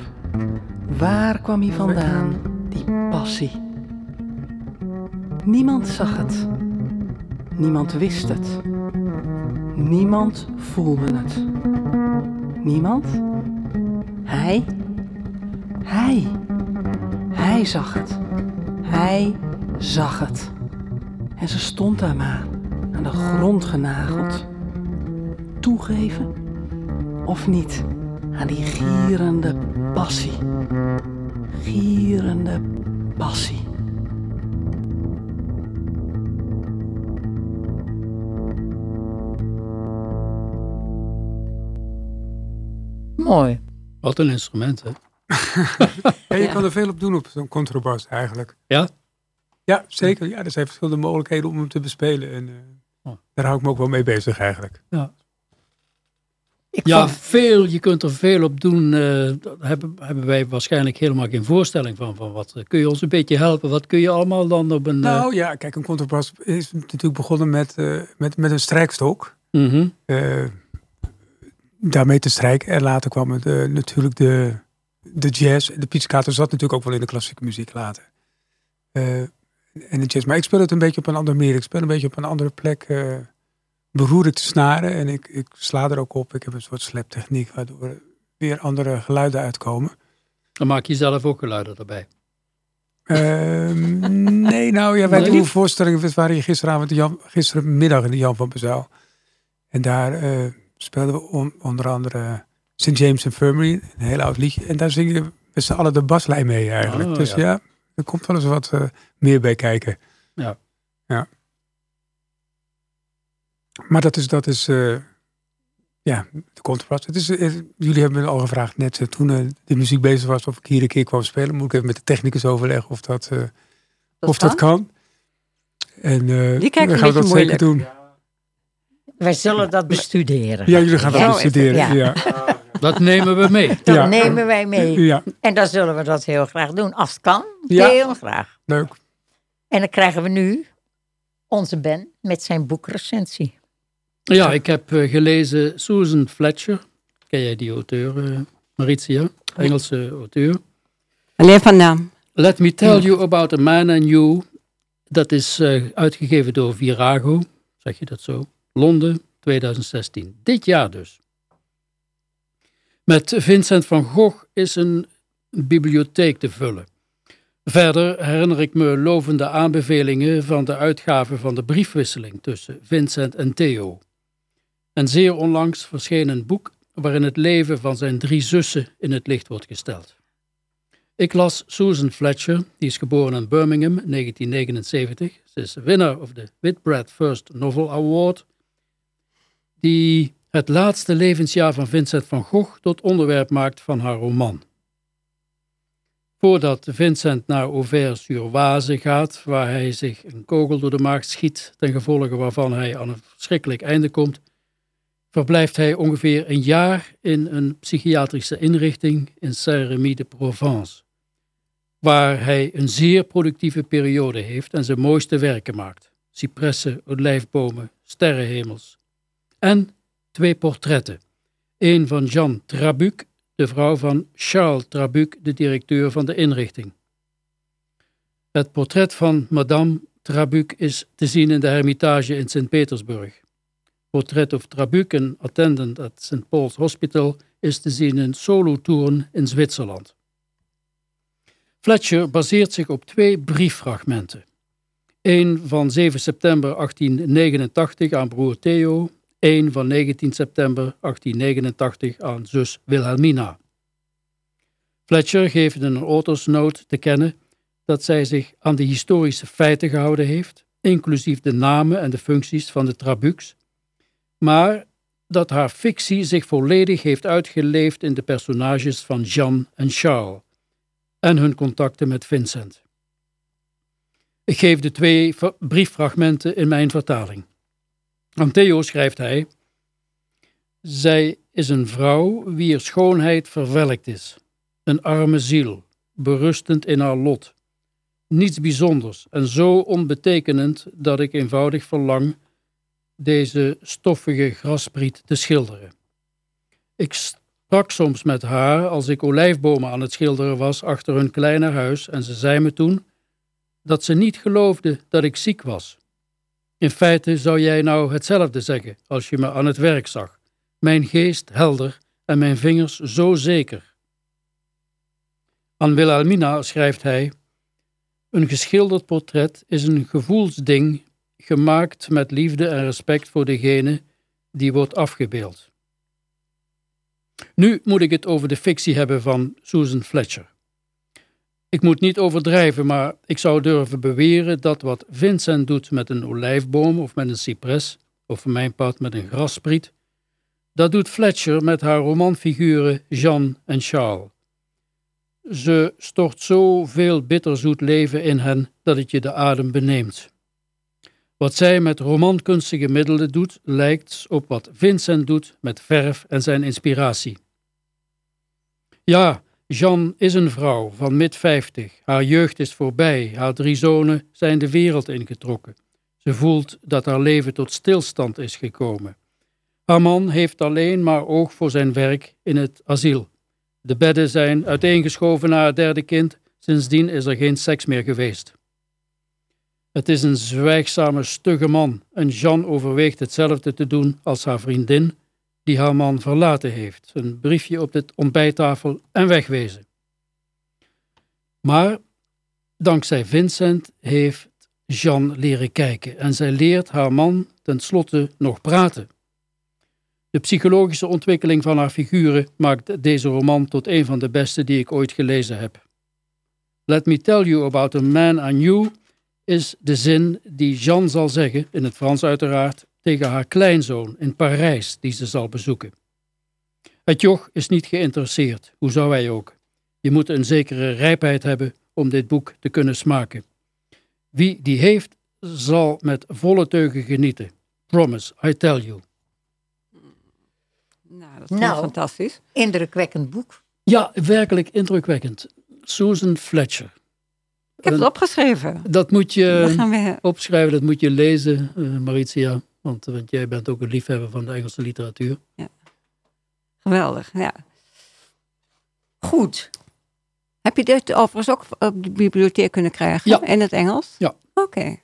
Waar kwam hij vandaan? Die passie. Niemand zag het. Niemand wist het. Niemand voelde het. Niemand? Hij? Hij. Hij zag het. Hij zag het. En ze stond daar maar, aan de grond genageld. Toegeven of niet aan die gierende passie. Gierende passie. Mooi. Wat een instrument, hè? Ja, je Ja. kan er veel op doen op zo'n contrabas eigenlijk. Ja? Ja, zeker. Ja, er zijn verschillende mogelijkheden om hem te bespelen. En eh, Oh. daar hou ik me ook wel mee bezig eigenlijk. Ik Ja, vond- veel. Je kunt er veel op doen. eh, daar hebben, hebben wij waarschijnlijk helemaal geen voorstelling van. van wat, kun je ons een beetje helpen? Wat kun je allemaal dan op een... eh, Nou ja, kijk, een contrabas is natuurlijk begonnen met, eh, met, met een strijkstok. mhm. eh, daarmee te strijken. En later kwam het eh, natuurlijk de, de jazz. De pizzicato zat natuurlijk ook wel in de klassieke muziek later. Eh, en de jazz. Maar ik speel het een beetje op een andere manier. Ik speel een beetje op een andere plek. eh beroer ik de snaren en ik, ik sla er ook op. Ik heb een soort sleptechniek waardoor er weer andere geluiden uitkomen. Dan maak je zelf ook geluiden erbij. Ehm, nee, nou ja, wij Nee, doen een niet? voorstelling. We waren hier gisteravond, de Jan, gisterenmiddag in de Jan van Bezuil. En daar eh, speelden we on- onder andere St. James Infirmary, een heel oud liedje. En daar zingen we met z'n allen de baslijn mee eigenlijk. Oh, dus ja. ja. er komt wel eens wat eh, meer bij kijken. Ja. Ja. Maar dat is, dat is eh, ja, de contrabas. Het is, eh, jullie hebben me al gevraagd net toen de muziek bezig was of ik hier een keer kwam spelen. Moet ik even met de technicus overleggen of dat, eh, of dat kan. En eh Die kijkt dan een gaan we dat zeker doen. Wij zullen dat bestuderen. Ja, jullie gaan dat Ja. bestuderen. Ja. Ja. Dat nemen we mee. Dat Ja. nemen wij mee. Ja, En dan zullen we dat heel graag doen. Als het kan, Ja. heel graag. leuk. En dan krijgen we nu onze Ben met zijn boekrecensie. Ja, ik heb eh, gelezen Susan Fletcher. Ken jij die auteur, eh, Maritia? Engelse auteur. Alleen van naam. Let me tell you about a man and you. Dat is eh, uitgegeven door Virago. Zeg je dat zo? Londen, 2016. Dit jaar dus. Met Vincent van Gogh is een bibliotheek te vullen. Verder herinner ik me lovende aanbevelingen van de uitgave van de briefwisseling tussen Vincent en Theo. En zeer onlangs verscheen een boek waarin het leven van zijn drie zussen in het licht wordt gesteld. Ik las Susan Fletcher, die is geboren in Birmingham in 1979. Ze is winnaar of de Whitbread First Novel Award, die het laatste levensjaar van Vincent van Gogh tot onderwerp maakt van haar roman. Voordat Vincent naar Auvers-sur-Oise gaat, waar hij zich een kogel door de maag schiet, ten gevolge waarvan hij aan een verschrikkelijk einde komt, verblijft hij ongeveer een jaar in een psychiatrische inrichting in Saint-Rémy de Provence, waar hij een zeer productieve periode heeft en zijn mooiste werken maakt. Cipressen, olijfbomen, sterrenhemels. En twee portretten. Een van Jeanne Trabuc, de vrouw van Charles Trabuc, de directeur van de inrichting. Het portret van Madame Trabuc is te zien in de Hermitage in Sint-Petersburg. Portrait of Trabuc, een attendant at St. Paul's Hospital, is te zien in Solothurn in Zwitserland. Fletcher baseert zich op twee brieffragmenten. Eén van 7 september 1889 aan broer Theo, één van 19 september 1889 aan zus Wilhelmina. Fletcher geeft in een autosnoot te kennen dat zij zich aan de historische feiten gehouden heeft, inclusief de namen en de functies van de trabucs, maar dat haar fictie zich volledig heeft uitgeleefd in de personages van Jean en Charles en hun contacten met Vincent. Ik geef de twee brieffragmenten in mijn vertaling. Aan Theo schrijft hij: Zij is een vrouw wier schoonheid verwelkt is, een arme ziel, berustend in haar lot. Niets bijzonders en zo onbetekenend dat ik eenvoudig verlang deze stoffige graspriet te schilderen. Ik sprak soms met haar als ik olijfbomen aan het schilderen was achter hun kleine huis en ze zei me toen dat ze niet geloofde dat ik ziek was. In feite zou jij nou hetzelfde zeggen als je me aan het werk zag. Mijn geest helder en mijn vingers zo zeker. Aan Wilhelmina schrijft hij: Een geschilderd portret is een gevoelsding gemaakt met liefde en respect voor degene die wordt afgebeeld. Nu moet ik het over de fictie hebben van Susan Fletcher. Ik moet niet overdrijven, maar ik zou durven beweren dat wat Vincent doet met een olijfboom of met een cipres, of voor mijn part met een grasspriet, dat doet Fletcher met haar romanfiguren Jean en Charles. Ze stort zo veel bitterzoet leven in hen dat het je de adem beneemt. Wat zij met romankunstige middelen doet, lijkt op wat Vincent doet met verf en zijn inspiratie. Ja, Jean is een vrouw van mid 50. Haar jeugd is voorbij. Haar drie zonen zijn de wereld ingetrokken. Ze voelt dat haar leven tot stilstand is gekomen. Haar man heeft alleen maar oog voor zijn werk in het asiel. De bedden zijn uiteengeschoven na het derde kind. Sindsdien is er geen seks meer geweest. Het is een zwijgzame, stugge man en Jean overweegt hetzelfde te doen als haar vriendin, die haar man verlaten heeft. Een briefje op de ontbijttafel en wegwezen. Maar dankzij Vincent heeft Jean leren kijken en zij leert haar man tenslotte nog praten. De psychologische ontwikkeling van haar figuren maakt deze roman tot een van de beste die ik ooit gelezen heb. Let me tell you about a man I knew is de zin die Jeanne zal zeggen, in het Frans uiteraard, tegen haar kleinzoon in Parijs die ze zal bezoeken. Het joch is niet geïnteresseerd, hoe zou hij ook. Je moet een zekere rijpheid hebben om dit boek te kunnen smaken. Wie die heeft, zal met volle teugen genieten. Promise, I tell you. Nou, dat is Nou. fantastisch. Indrukwekkend boek. Ja, werkelijk indrukwekkend. Susan Fletcher. Ik heb het opgeschreven. Dat moet je gaan we... opschrijven, dat moet je lezen, eh, Maritia. Want, want jij bent ook een liefhebber van de Engelse literatuur. Geweldig, ja. Goed. Heb je dit overigens ook op de bibliotheek kunnen krijgen? Ja. In het Engels? Ja. Oké.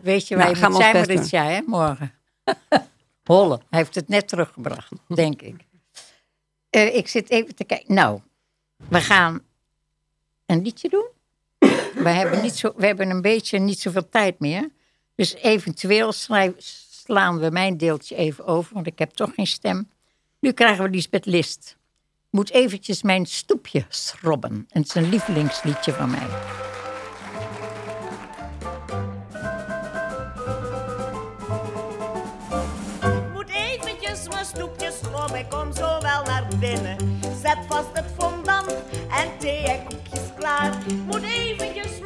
Weet je Nou, waar je gaan moet we zijn ons best Maritia, hè, morgen? Holle. Hij heeft het net teruggebracht, denk ik. Eh, ik zit even te kijken. Nou, we gaan een liedje doen. we, hebben niet zo, we hebben een beetje niet zoveel tijd meer. Dus eventueel slaan we mijn deeltje even over, want ik heb toch geen stem. Nu krijgen we Lisbeth List. Moet eventjes mijn stoepje schrobben. En het is een lievelingsliedje van mij. Moet eventjes mijn stoepje schrobben, ik kom zo wel naar binnen. Zet vast het fondant en thee en koekjes klaar. Moet eventjes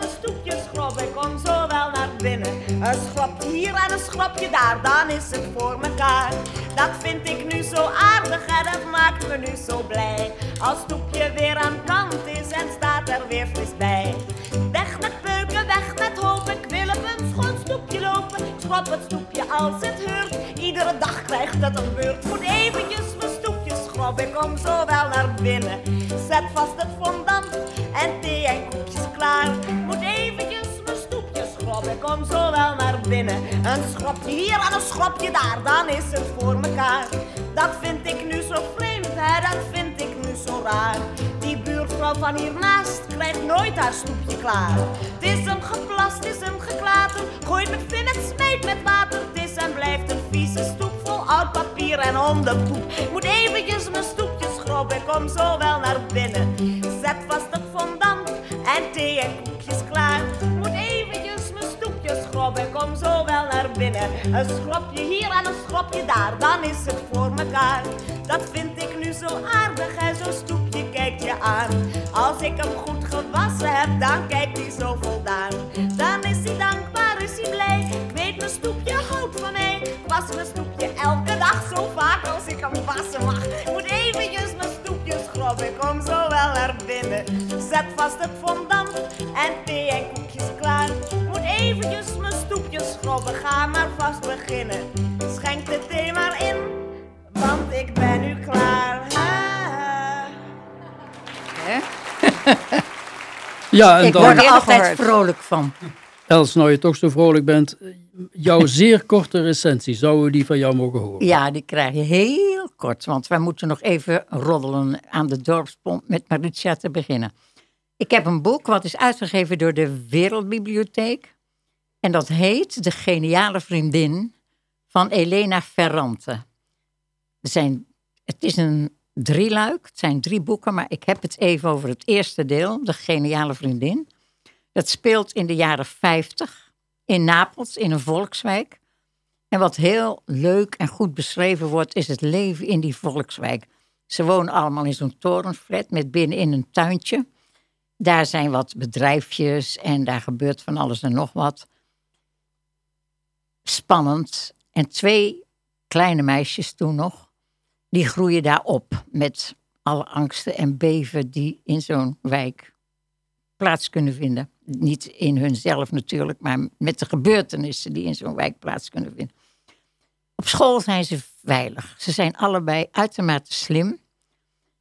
ik kom zo wel naar binnen. Een schrapje hier en een schrapje daar, dan is het voor mekaar. Dat vind ik nu zo aardig en dat maakt me nu zo blij. Als stoepje weer aan kant is en staat er weer fris bij. Weg met peuken, weg met hoop, ik wil op een schoon stoepje lopen. Schrap het stoepje als het heurt, iedere dag krijgt het een beurt. Moet eventjes mijn stoepje schrobben, ik kom zo wel naar binnen. Zet vast het fondant en thee en koekjes klaar. Kom zo wel naar binnen. Een schropje hier en een schropje daar, dan is het voor mekaar. Dat vind ik nu zo vreemd, hè, dat vind ik nu zo raar. Die buurvrouw van hiernaast krijgt nooit haar stoepje klaar. Het is hem geplast, het is hem geklater. Gooit met vin en smijt met water. Het is en blijft een vieze stoep vol oud papier en hondenpoep. Moet eventjes mijn stoepje schrobben, kom zo wel naar binnen. Zet vast het fondant en thee en koekjes klaar. Kom zo wel naar binnen. Een schropje hier en een schropje daar, dan is het voor mekaar. Dat vind ik nu zo aardig en zo'n stoepje kijkt je aan. Als ik hem goed gewassen heb, dan kijkt hij zo voldaan. Dan is hij dankbaar, is hij blij. Ik weet, mijn stoepje houdt van mij. Ik was mijn stoepje elke dag zo vaak als ik hem wassen mag. Ik moet eventjes mijn stoepje schrobben, kom zo wel naar binnen. Zet vast het fondant en thee en koekjes klaar. Ik eventjes mijn stoepje schrobben, ga maar vast beginnen. Schenk de thee maar in, want ik ben nu klaar. Ja, en Ik dan, word er altijd vrolijk van. Els, nou je toch zo vrolijk bent, jouw zeer korte recensie, zouden we die van jou mogen horen? Ja, die krijg je heel kort, want wij moeten nog even roddelen aan de dorpspomp met Maritia te beginnen. Ik heb een boek wat is uitgegeven door de Wereldbibliotheek. En dat heet De Geniale Vriendin van Elena Ferrante. Er zijn, het is een drieluik, het zijn drie boeken, maar ik heb het even over het eerste deel, De Geniale Vriendin. Dat speelt in de jaren 50 in Napels, in een volkswijk. En wat heel leuk en goed beschreven wordt, is het leven in die volkswijk. Ze wonen allemaal in zo'n torenflat met binnenin een tuintje. Daar zijn wat bedrijfjes en daar gebeurt van alles en nog wat. Spannend. En twee kleine meisjes toen nog, die groeien daar op met alle angsten en beven die in zo'n wijk plaats kunnen vinden. Niet in hunzelf natuurlijk, maar met de gebeurtenissen die in zo'n wijk plaats kunnen vinden. Op school zijn ze veilig. Ze zijn allebei uitermate slim.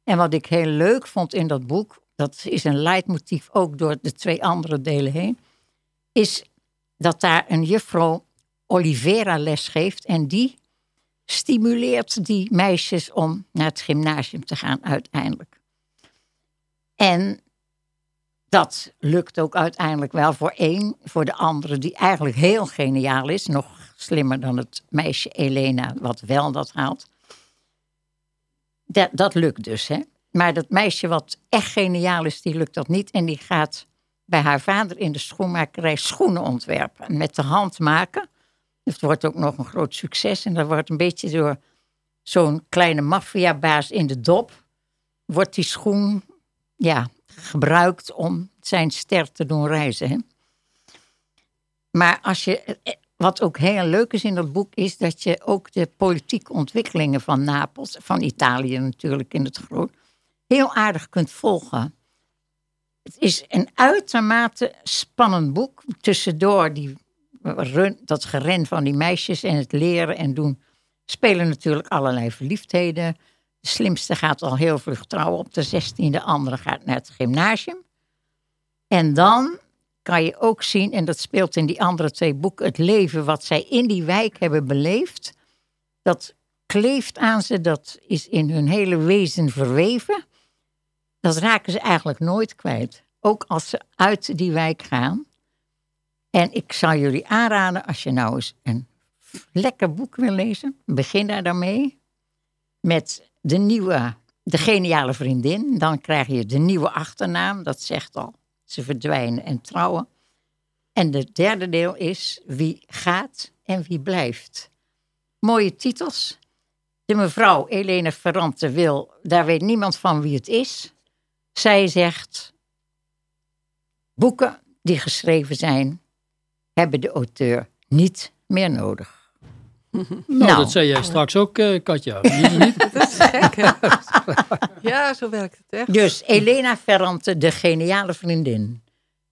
En wat ik heel leuk vond in dat boek, dat is een leidmotief ook door de twee andere delen heen, is dat daar een juffrouw Olivera les geeft en die stimuleert die meisjes om naar het gymnasium te gaan uiteindelijk. En dat lukt ook uiteindelijk wel voor één, voor de andere die eigenlijk heel geniaal is, nog slimmer dan het meisje Elena, wat wel dat haalt. Dat, dat lukt dus, hè. Maar dat meisje wat echt geniaal is, die lukt dat niet. En die gaat bij haar vader in de schoenmakerij schoenen ontwerpen. En met de hand maken. Het wordt ook nog een groot succes. En dat wordt een beetje door zo'n kleine maffiabaas in de dop. Wordt die schoen ja, gebruikt om zijn ster te doen reizen. Hè? Maar als je, wat ook heel leuk is in dat boek, is dat je ook de politieke ontwikkelingen van Napels, van Italië natuurlijk in het groot, heel aardig kunt volgen. Het is een uitermate spannend boek. Tussendoor die dat geren van die meisjes en het leren en doen, spelen natuurlijk allerlei verliefdheden. De slimste gaat al heel vlug trouwen op de zestiende, andere gaat naar het gymnasium. En dan kan je ook zien, en dat speelt in die andere twee boeken, het leven wat zij in die wijk hebben beleefd. Dat kleeft aan ze, dat is in hun hele wezen verweven. Dat raken ze eigenlijk nooit kwijt. Ook als ze uit die wijk gaan. En ik zou jullie aanraden, als je nou eens een lekker boek wil lezen, begin daar dan mee. Met de nieuwe, de geniale vriendin. Dan krijg je de nieuwe achternaam, dat zegt al. Ze verdwijnen en trouwen. En de derde deel is wie gaat en wie blijft. Mooie titels. De mevrouw Elena Ferrante wil, daar weet niemand van wie het is. Zij zegt, boeken die geschreven zijn, hebben de auteur niet meer nodig. Nou, Nou. dat zei jij straks ook, eh, Katja. Niet? Dat is gek, hè? Ja, zo werkt het echt. Dus Elena Ferrante, de geniale vriendin.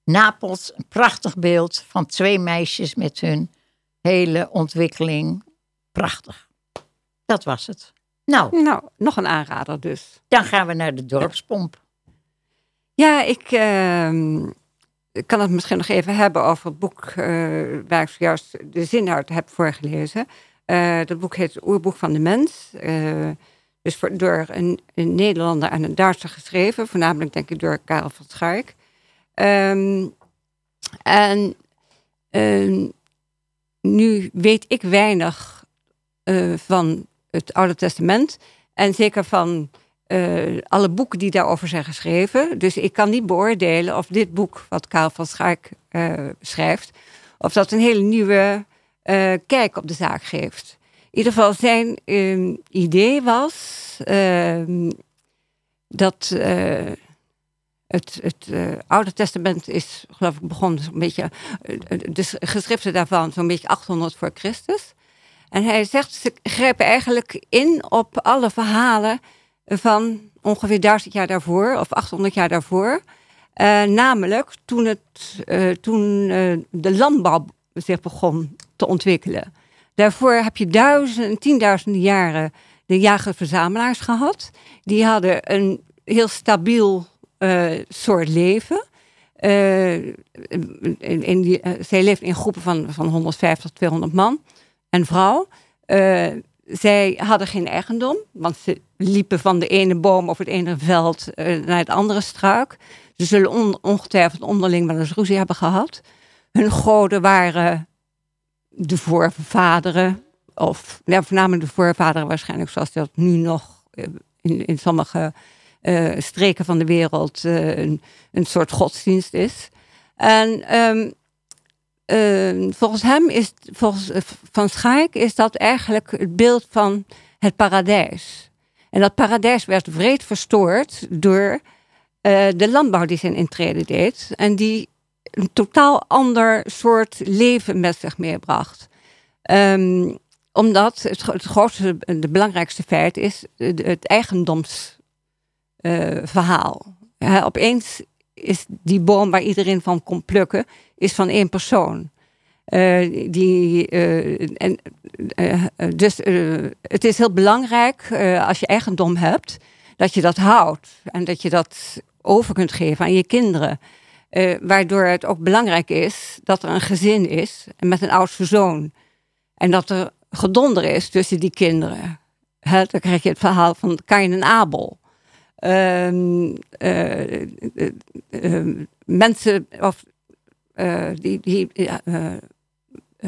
Napels, een prachtig beeld van twee meisjes met hun hele ontwikkeling. Prachtig. Dat was het. Nou, Nou, nog een aanrader dus. dan gaan we naar de dorpspomp. Ja, ik ehm, ik kan het misschien nog even hebben over het boek eh, waar ik zojuist de zin uit heb voorgelezen. Eh dat boek heet Het Oerboek van de Mens. Eh, Dus door een, een Nederlander en een Duitser geschreven. Voornamelijk denk ik door Karel van Schaik. Ehm, en ehm, nu weet ik weinig van het Oude Testament. En zeker van eh, alle boeken die daarover zijn geschreven. Dus ik kan niet beoordelen of dit boek, wat Karel van Schaik uh, schrijft, of dat een hele nieuwe kijk op de zaak geeft. In ieder geval zijn ehm, idee was ehm, dat het, het Oude Testament is, geloof ik, begonnen zo'n beetje, de geschriften daarvan zo'n beetje 800 voor Christus. En hij zegt, ze grijpen eigenlijk in op alle verhalen van ongeveer duizend jaar daarvoor, of 800 jaar daarvoor. Uh, namelijk toen, het, uh, toen uh, de landbouw zich begon te ontwikkelen. Daarvoor heb je duizenden, tienduizenden jaren de jager-verzamelaars gehad. Die hadden een heel stabiel soort leven. in, in leefden in groepen van, van 150 tot 200 man en vrouw. Zij hadden geen eigendom, want ze liepen van de ene boom of het ene veld uh, naar het andere struik. Ze zullen on, ongetwijfeld onderling wel eens ruzie hebben gehad. Hun goden waren de voorvaderen, of ja, voornamelijk de voorvaderen waarschijnlijk zoals dat nu nog eh, in, in sommige uh, streken van de wereld een, een, soort godsdienst is. En um, uh, volgens hem is, volgens eh, Van Schaik, is dat eigenlijk het beeld van het paradijs. En dat paradijs werd wreed verstoord door uh, de landbouw die zijn intrede deed. En die een totaal ander soort leven met zich meebracht. Um, omdat het, het grootste, de belangrijkste feit is het eigendomsverhaal. Uh, opeens is die boom waar iedereen van kon plukken, is van één persoon. Uh, die, uh, en, uh, dus het is heel belangrijk als je eigendom hebt, dat je dat houdt en dat je dat over kunt geven aan je kinderen. waardoor het ook belangrijk is dat er een gezin is met een oudste zoon. En dat er gedonder is tussen die kinderen. Dan krijg je het verhaal van Kain en Abel. Ehm, mensen of uh, die, die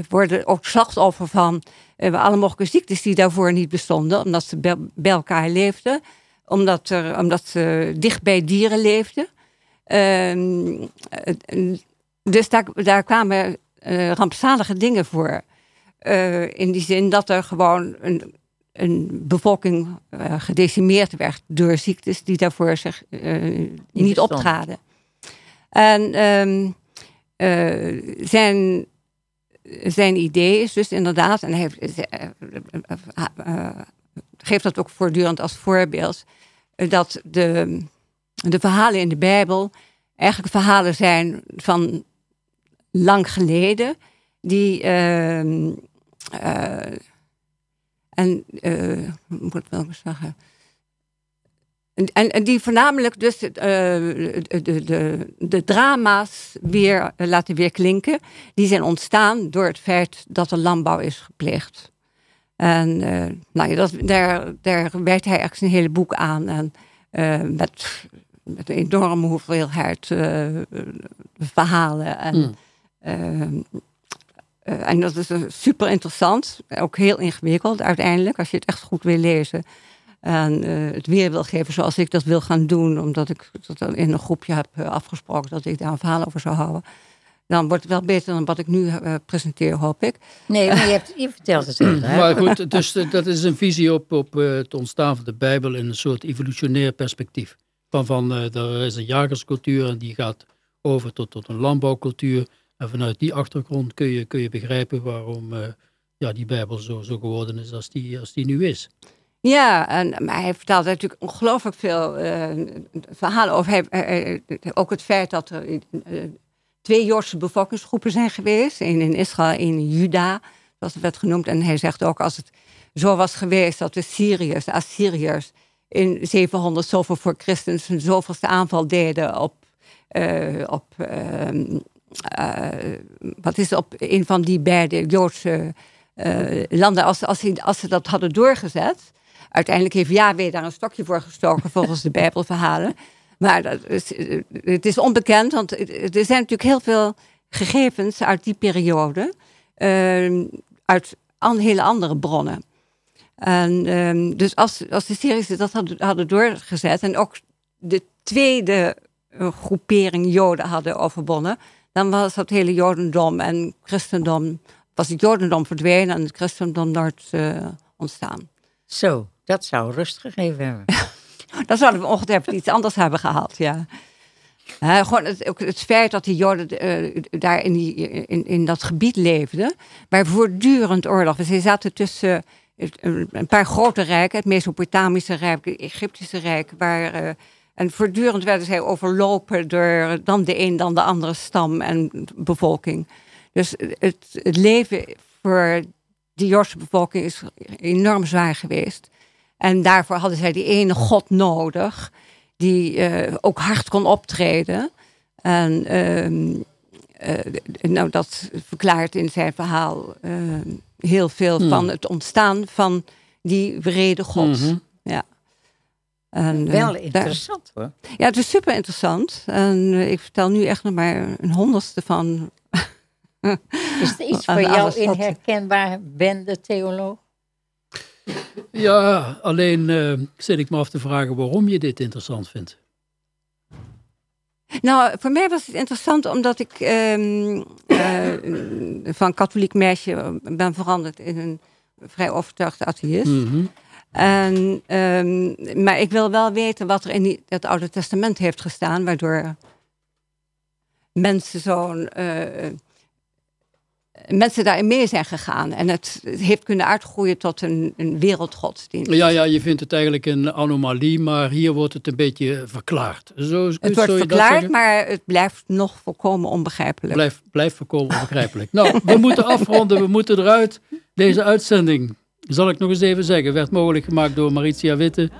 worden ook slachtoffer van alle mogelijke ziektes die daarvoor niet bestonden, omdat ze bij, bij elkaar leefden, omdat, er, omdat ze dicht bij dieren leefden. Ehm, dus daar, daar kwamen rampzalige dingen voor. in die zin dat er gewoon een, een bevolking gedecimeerd werd door ziektes die daarvoor zich niet optraden. En um, uh, zijn, zijn idee is dus inderdaad, en hij heeft, geeft dat ook voortdurend als voorbeeld, dat de, de verhalen in de Bijbel eigenlijk verhalen zijn van lang geleden, die. Ehm, en, moet ik wel zeggen en, en, die voornamelijk dus uh, de, de, de, drama's weer uh, laten weer klinken. Die zijn ontstaan door het feit dat er landbouw is gepleegd. En uh, nou, dat, daar, daar werkt hij echt zijn hele boek aan. En met, met een enorme hoeveelheid verhalen. En, mm. En dat is super interessant. Ook heel ingewikkeld uiteindelijk, als je het echt goed wil lezen en uh, het weer wil geven zoals ik dat wil gaan doen, omdat ik dat in een groepje heb eh, afgesproken dat ik daar een verhaal over zou houden. Dan wordt het wel beter dan wat ik nu uh, presenteer, hoop ik. Nee, maar je, hebt, je vertelt het even. Maar goed, dus dat is een visie op, op het ontstaan van de Bijbel in een soort evolutionair perspectief. Van, van er is een jagerscultuur en die gaat over tot, tot een landbouwcultuur. En vanuit die achtergrond kun je, kun je begrijpen waarom ja, die Bijbel zo, zo geworden is als die, als die nu is. Ja, en, maar hij vertelt natuurlijk ongelooflijk veel uh, verhalen over. Hij, ook het feit dat er uh, twee Joodse bevolkingsgroepen zijn geweest. één in Israël, één in Juda, zoals het werd genoemd. En hij zegt ook als het zo was geweest dat de Syriërs, de Assyriërs... in 700 zoveel voor Christus een zoveelste aanval deden op... Op ehm, wat is op een van die beide Joodse landen... Als, als, als ze dat hadden doorgezet uiteindelijk heeft Yahweh daar een stokje voor gestoken volgens de Bijbelverhalen. Maar dat eh, het is onbekend, want er zijn natuurlijk heel veel gegevens uit die periode. Uit hele andere bronnen. En, um, dus als, als de Syriërs dat hadden, hadden doorgezet en ook de tweede eh, groepering Joden hadden overwonnen, dan was dat hele Jodendom en christendom, was het Jodendom verdwenen en het christendom nooit uh, ontstaan. Zo, dat zou rust gegeven hebben. dan zouden we ongetwijfeld iets anders hebben gehad, ja. Gewoon het, ook het feit dat die Joden uh, daar in, die, in, in dat gebied leefden, waar voortdurend oorlog was. Ze zaten tussen een paar grote rijken, het Mesopotamische Rijk, het Egyptische Rijk, waar. En voortdurend werden zij overlopen door dan de een, dan de andere stam en bevolking. Dus het, het leven voor de Joodse bevolking is enorm zwaar geweest. En daarvoor hadden zij die ene God nodig, die uh, ook hard kon optreden. En uh, uh, nou, dat verklaart in zijn verhaal heel veel hmm. van het ontstaan van die vrede God. Mm -hmm. Ja. En, Wel interessant hoor. Ja, het is super interessant. En ik vertel nu echt nog maar een honderdste van. is er iets voor jou in herkenbaar, Ben de theoloog? Ja, alleen uh, zit ik me af te vragen waarom je dit interessant vindt. Nou, voor mij was het interessant omdat ik um, uh, van katholiek meisje ben veranderd in een vrij overtuigde atheïst. Mm -hmm. En, um, maar ik wil wel weten wat er in die, het Oude Testament heeft gestaan, waardoor mensen zo'n uh, mensen daarin mee zijn gegaan. En het heeft kunnen uitgroeien tot een, een wereldgodsdienst. Ja, ja, je vindt het eigenlijk een anomalie, maar hier wordt het een beetje verklaard. Zo, het wordt verklaard, maar het blijft nog volkomen onbegrijpelijk. Blijft, blijft volkomen onbegrijpelijk. nou, we moeten afronden, we moeten eruit. Deze uitzending, zal ik nog eens even zeggen, werd mogelijk gemaakt door Maritia Witte,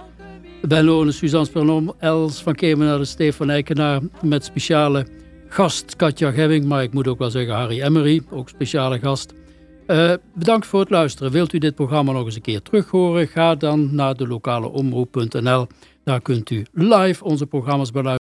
Ben Suzanne Spernom, Els van Kemenaar, Stefan Eikenaar met speciale gast Katja Gebbing, maar ik moet ook wel zeggen Harry Emery, ook speciale gast. Uh, bedankt voor het luisteren. Wilt u dit programma nog eens een keer terughoren? Ga dan naar de lokale omroep.nl. Daar kunt u live onze programma's beluisteren.